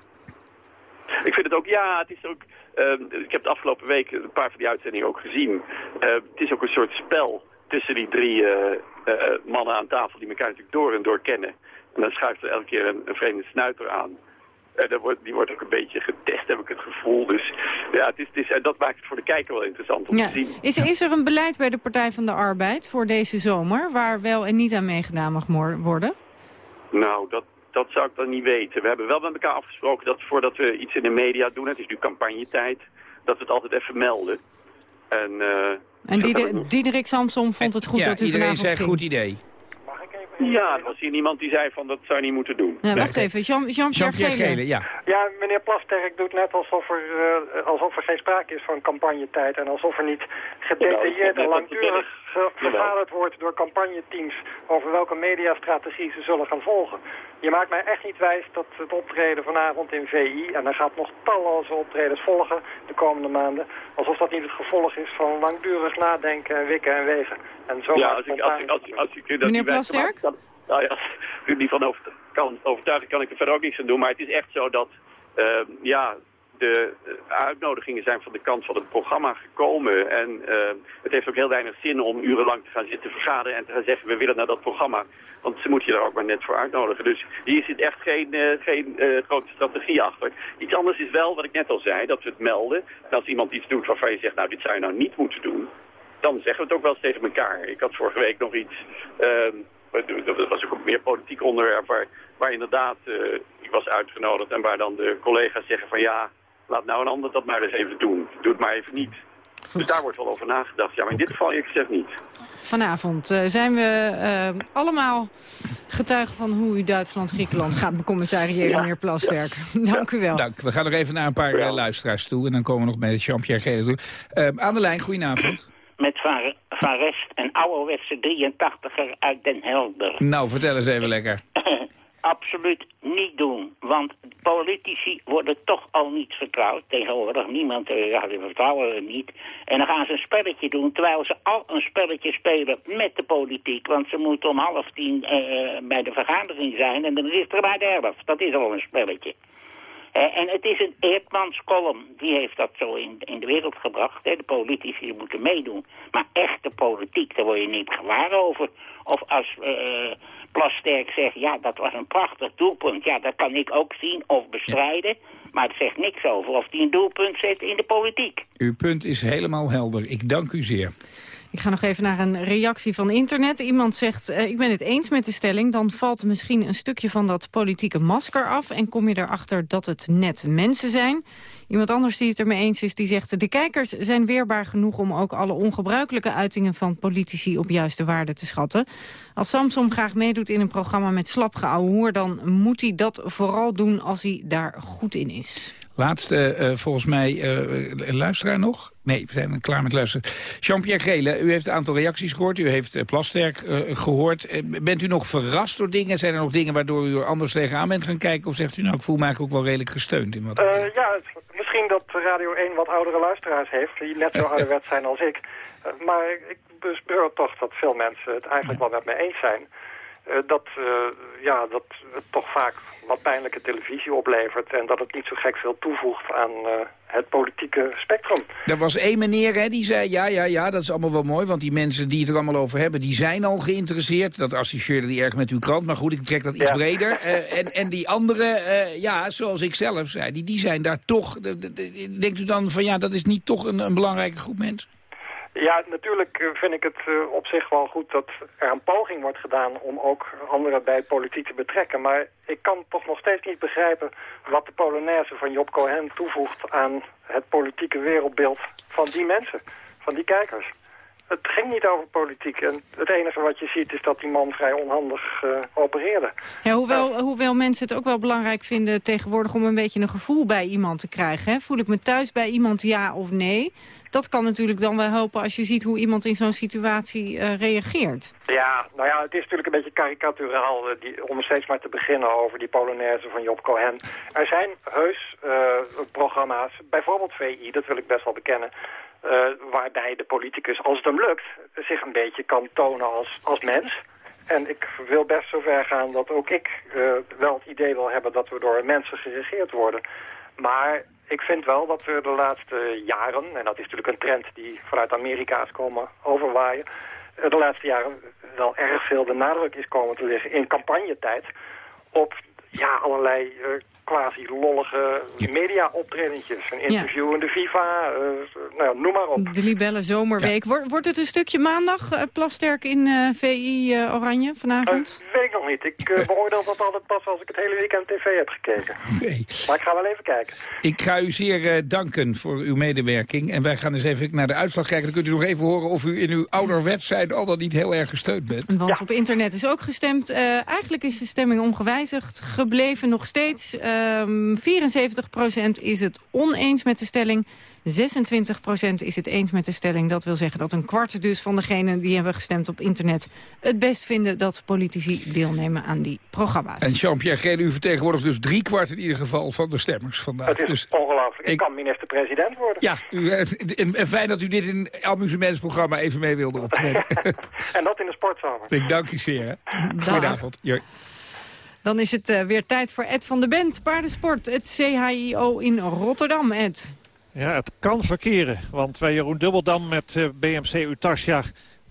Speaker 37: Ik vind het ook, ja, het is ook... eh, ik heb de afgelopen week een paar van die uitzendingen ook gezien. Eh, het is ook een soort spel tussen die drie eh, eh, mannen aan tafel die elkaar natuurlijk door en door kennen. En dan schuift er elke keer een, een vreemde snuiter aan. Dan wordt, die wordt ook een beetje getest, heb ik het gevoel. Dus ja, het is, het is, en dat maakt het voor de kijker wel interessant om
Speaker 3: Ja.
Speaker 37: te zien.
Speaker 3: Is, is er een beleid bij de Partij van de Arbeid voor deze zomer... waar wel en niet aan meegedaan mag worden?
Speaker 37: Nou, dat, dat zou ik dan niet weten. We hebben wel met elkaar afgesproken dat voordat we iets in de media doen, het is nu campagnetijd, dat we het altijd even melden. En eh,
Speaker 3: En Dieder- Diederik Samsom vond het goed
Speaker 2: ja,
Speaker 3: dat u
Speaker 2: iedereen
Speaker 3: vanavond
Speaker 2: zei
Speaker 3: ging.
Speaker 2: goed idee.
Speaker 37: Ja, er was hier niemand die zei van dat zou je niet moeten doen.
Speaker 3: Ja,
Speaker 37: Nee.
Speaker 3: wacht even, Jean- Jean-Pierre Gele.
Speaker 2: Gele, ja.
Speaker 32: Ja, meneer Plasterk doet net alsof er, eh, alsof er geen sprake is van campagnetijd... en alsof er niet gedetailleerd en langdurig vergaderd wordt door campagneteams... over welke mediastrategie ze zullen gaan volgen. Je maakt mij echt niet wijs dat het optreden vanavond in VI... en er gaat nog talloze optredens volgen de komende maanden... alsof dat niet het gevolg is van langdurig nadenken en wikken en wegen. En zo
Speaker 37: Ja, als ik, als, ik, als, ik- als ik u dat
Speaker 3: Meneer
Speaker 37: niet wijs kan
Speaker 3: Plasterk?
Speaker 37: nou ja, als u die van over, kan overtuigen, kan ik er verder ook niks aan doen. Maar het is echt zo dat, eh, ja, de uitnodigingen zijn van de kant van het programma gekomen. En eh, het heeft ook heel weinig zin om urenlang te gaan zitten vergaderen en te gaan zeggen, we willen naar dat programma. Want ze moeten je daar ook maar net voor uitnodigen. Dus hier zit echt geen, eh, geen eh, grote strategie achter. Iets anders is wel, wat ik net al zei, dat we het melden. En als iemand iets doet waarvan je zegt, nou, dit zou je nou niet moeten doen dan zeggen we het ook wel eens tegen elkaar. Ik had vorige week nog iets, ehm, dat was ook een meer politiek onderwerp, waar, waar inderdaad ik was uitgenodigd en waar dan de collega's zeggen van ja, laat nou een ander dat maar eens even doen. Doe het maar even niet. Dus daar wordt wel over nagedacht. Ja, maar in dit geval ik zeg niet.
Speaker 3: Vanavond eh, zijn we eh, allemaal getuigen van hoe u Duitsland-Griekenland gaat becommentariëren,
Speaker 2: Ja.
Speaker 3: meneer Plasterk. Dank u wel.
Speaker 2: Dank. We gaan nog even naar een paar eh, luisteraars toe. En dan komen we nog met Jean-Pierre Gele toe. Aan de lijn, goedenavond.
Speaker 38: Met Van, van Rest, een ouderwetse 83er uit Den Helder.
Speaker 2: Nou, vertel eens even lekker.
Speaker 38: Absoluut niet doen, want politici worden toch al niet vertrouwd. Tegenwoordig niemand, eh, ja, die vertrouwen niet. En dan gaan ze een spelletje doen, terwijl ze al een spelletje spelen met de politiek. Want ze moeten om half tien eh, bij de vergadering zijn en dan is er bij de. Dat is al een spelletje. Eh, en het is een Eertmans column, die heeft dat zo in, de wereld gebracht. Hè. De politici moeten meedoen. Maar echte politiek, daar word je niet gewaar over. Of als Plasterk zegt, ja, dat was een prachtig doelpunt. Ja, dat kan ik ook zien of bestrijden. Maar het zegt niks over of die een doelpunt zet in de politiek.
Speaker 2: Uw punt is helemaal helder. Ik dank u zeer.
Speaker 3: Ik ga nog even naar een reactie van internet. Iemand zegt, eh, ik ben het eens met de stelling... dan valt misschien een stukje van dat politieke masker af... en kom je erachter dat het net mensen zijn. Iemand anders die het ermee eens is, die zegt... de kijkers zijn weerbaar genoeg om ook alle ongebruikelijke uitingen... van politici op juiste waarde te schatten. Als Samsom graag meedoet in een programma met slap hoer... dan moet hij dat vooral doen als hij daar goed in is.
Speaker 2: Laatste, eh, volgens mij, een luisteraar nog? Nee, we zijn klaar met luisteren. Jean-Pierre Gele, u heeft een aantal reacties gehoord. U heeft eh, Plasterk eh, gehoord. Eh, bent u nog verrast door dingen? Zijn er nog dingen waardoor u er anders tegenaan bent gaan kijken? Of zegt u nou, ik voel me eigenlijk ook wel redelijk gesteund in wat...
Speaker 32: Ja, misschien dat Radio 1 wat oudere luisteraars heeft, die net zo ouderwets zijn als ik. Maar ik bespeur toch dat veel mensen het eigenlijk wel met me eens zijn. Dat, ja, dat het toch vaak wat pijnlijke televisie oplevert... en dat het niet zo gek veel toevoegt aan eh, het politieke spectrum.
Speaker 2: Er was één meneer hè, die zei, ja, ja, ja, dat is allemaal wel mooi... want die mensen die het er allemaal over hebben, die zijn al geïnteresseerd. Dat associeerde die erg met uw krant, maar goed, ik trek dat iets
Speaker 32: Ja.
Speaker 2: breder. Eh, en, en die anderen, eh, ja, zoals ik zelf zei, die, die zijn daar toch... de- de- de- denkt u dan van, ja, dat is niet toch een, een belangrijke groep mensen?
Speaker 32: Ja, natuurlijk eh, vind ik het eh, op zich wel goed dat er een poging wordt gedaan om ook anderen bij politiek te betrekken. Maar ik kan toch nog steeds niet begrijpen wat de Polonaise van Job Cohen toevoegt aan het politieke wereldbeeld van die mensen, van die kijkers. Het ging niet over politiek en het enige wat je ziet is dat die man vrij onhandig eh, opereerde.
Speaker 3: Ja, hoewel, hoewel mensen het ook wel belangrijk vinden tegenwoordig om een beetje een gevoel bij iemand te krijgen. Hè? Voel ik me thuis bij iemand ja of nee? Dat kan natuurlijk dan wel helpen als je ziet hoe iemand in zo'n situatie eh, reageert.
Speaker 32: Ja, nou ja, het is natuurlijk een beetje karikaturaal eh, die, om steeds maar te beginnen over die Polonaise van Job Cohen. Er zijn heus eh, programma's, bijvoorbeeld VI, dat wil ik best wel bekennen, waarbij de politicus, als het hem lukt, zich een beetje kan tonen als, als mens. En ik wil best zover gaan dat ook ik wel het idee wil hebben dat we door mensen geregeerd worden. Maar ik vind wel dat we de laatste jaren, en dat is natuurlijk een trend die vanuit Amerika is komen overwaaien, eh, de laatste jaren wel erg veel de nadruk is komen te liggen in campagnetijd op ja, allerlei eh, quasi-lollige media-optredentjes. Een
Speaker 3: Ja.
Speaker 32: interview in de FIFA, eh, nou noem maar op.
Speaker 3: De Libelle Zomerweek. Wordt, wordt het een stukje maandag, eh, Plasterk in VI Oranje vanavond?
Speaker 32: Weet ik nog niet. Ik beoordeel dat altijd pas als ik het hele weekend tv heb gekeken. Maar ik ga wel even kijken.
Speaker 2: Ik ga u zeer danken voor uw medewerking. En wij gaan eens even naar de uitslag kijken. Dan kunt u nog even horen of u in uw ouderwets zijn al dan niet heel erg gesteund bent.
Speaker 3: Want op internet is ook gestemd. Eigenlijk is de stemming gebleven nog steeds. Ehm 74% is het oneens met de stelling. 26% is het eens met de stelling. Dat wil zeggen dat een kwart dus van degenen die hebben gestemd op internet... het best vinden dat politici deelnemen aan die programma's.
Speaker 2: En Jean-Pierre Gele, u vertegenwoordigt dus drie kwart in ieder geval van de stemmers vandaag.
Speaker 32: Het is
Speaker 2: Dus
Speaker 32: ongelooflijk. Ik, kan minister-president worden.
Speaker 2: ja, u, eh, en, fijn dat u dit in een amusementsprogramma even mee wilde optreden.
Speaker 32: en dat in de sportzomer.
Speaker 2: Ik dank u zeer. Goedenavond.
Speaker 3: Dan is het eh, weer tijd voor Ed van de Bent, paardensport. Het CHIO in Rotterdam, Ed.
Speaker 16: Ja, het kan verkeren. Want bij Jeroen Dubbeldam met eh, BMC Utasja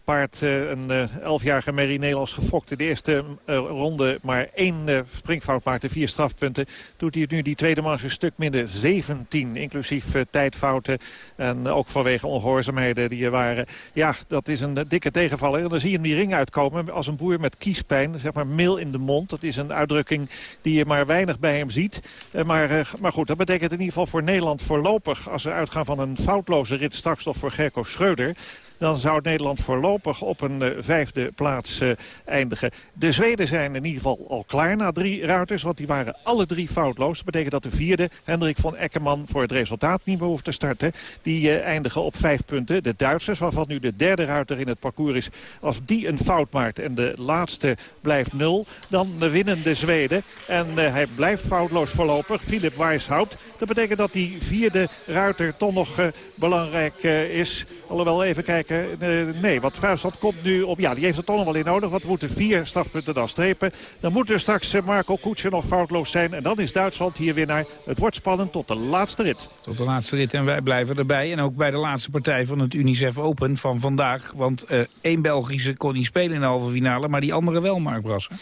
Speaker 16: paard eh, een eh, elfjarige Mary Nederlands gefokt in de eerste eh, ronde. Maar één springfout maakte, vier strafpunten. Doet hij het nu die tweede manche een stuk minder. 17, inclusief tijdfouten. En ook vanwege ongehoorzaamheden die er waren. Ja, dat is een dikke tegenvaller. En dan zie je hem die ring uitkomen als een boer met kiespijn. Zeg maar meel in de mond. Dat is een uitdrukking die je maar weinig bij hem ziet. Maar, maar goed, dat betekent in ieder geval voor Nederland voorlopig... als we uitgaan van een foutloze rit straks nog voor Gerco Schreuder dan zou Nederland voorlopig op een eh, vijfde plaats eh, eindigen. De Zweden zijn in ieder geval al klaar na drie ruiters, want die waren alle drie foutloos. Dat betekent dat de vierde, Hendrik van Eckerman, voor het resultaat niet meer hoeft te starten. Die eh, eindigen op vijf punten. De Duitsers, waarvan nu de derde ruiter in het parcours is, als die een fout maakt en de laatste blijft nul, dan winnen de Zweden. En hij blijft foutloos voorlopig, Philip Weishaupt. Dat betekent dat die vierde ruiter toch nog belangrijk is. Alhoewel, even kijken. Eh, nee, want Vuistland komt nu op... Ja, die heeft er toch nog wel in nodig. Want we moeten vier strafpunten dan strepen. Dan moet er straks eh, Marco Koetje nog foutloos zijn. En dan is Duitsland hier winnaar. Het wordt spannend tot de laatste rit.
Speaker 2: Tot de laatste rit en wij blijven erbij. En ook bij de laatste partij van het Unicef Open van vandaag. Want eh, één Belgische kon niet spelen in de halve finale, maar die andere wel, Mark Brasser.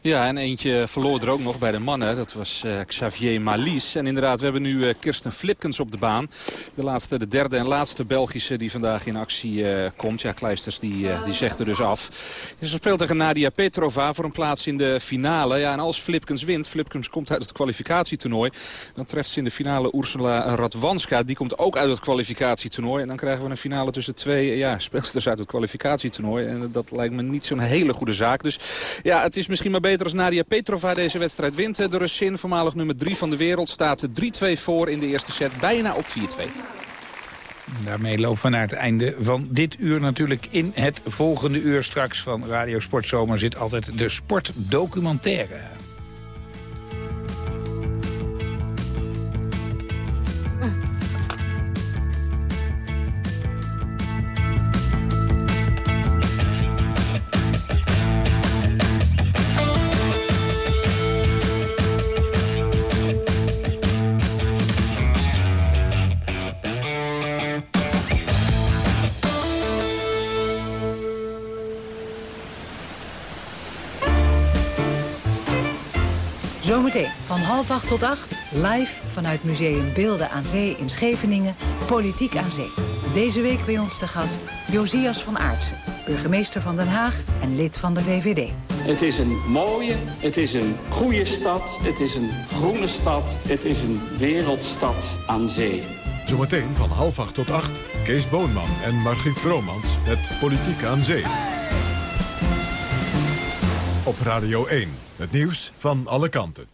Speaker 14: Ja, en eentje verloor er ook nog bij de mannen. Dat was eh, Xavier Malies. En inderdaad, we hebben nu eh, Kirsten Flipkens op de baan. De, laatste, de derde en laatste Belgische die vandaag in actie eh, komt. Ja, Kleisters die, eh, die zegt er dus af. Ze speelt tegen Nadia Petrova voor een plaats in de finale. Ja, en als Flipkens wint, Flipkens komt uit het kwalificatietoernooi. Dan treft ze in de finale Ursula Radwanska. Die komt ook uit het kwalificatietoernooi. En dan krijgen we een finale tussen twee ja, speelsters uit het kwalificatietoernooi. En dat lijkt me niet zo'n hele goede zaak. Dus ja, het is misschien maar beter als Nadia Petrova deze wedstrijd wint. De Russin, voormalig nummer 3 van de wereld, staat 3-2 voor in de eerste set. Bijna op 4-2.
Speaker 2: Daarmee lopen we naar het einde van dit uur natuurlijk. In het volgende uur straks van Radio Sportzomer zit altijd de sportdocumentaire.
Speaker 34: Van half acht tot acht, live vanuit Museum Beelden aan Zee in Scheveningen, Politiek aan Zee. Deze week bij ons te gast Josias van Aartsen, burgemeester van Den Haag en lid van de VVD.
Speaker 39: Het is een mooie, het is een goede stad, het is een groene stad, het is een wereldstad aan zee.
Speaker 40: Zometeen van half acht tot acht. Kees Boonman en Margriet Vromans met Politiek aan Zee. Op Radio 1. Het nieuws van alle kanten.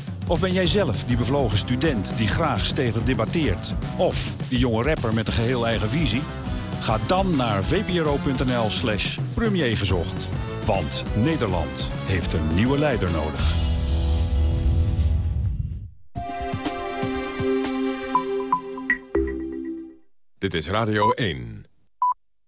Speaker 21: Of ben jij zelf die bevlogen student die graag stevig debatteert? Of die jonge rapper met een geheel eigen visie? Ga dan naar vpro.nl slash premiergezocht. Want Nederland heeft een nieuwe leider nodig.
Speaker 1: Dit is Radio 1.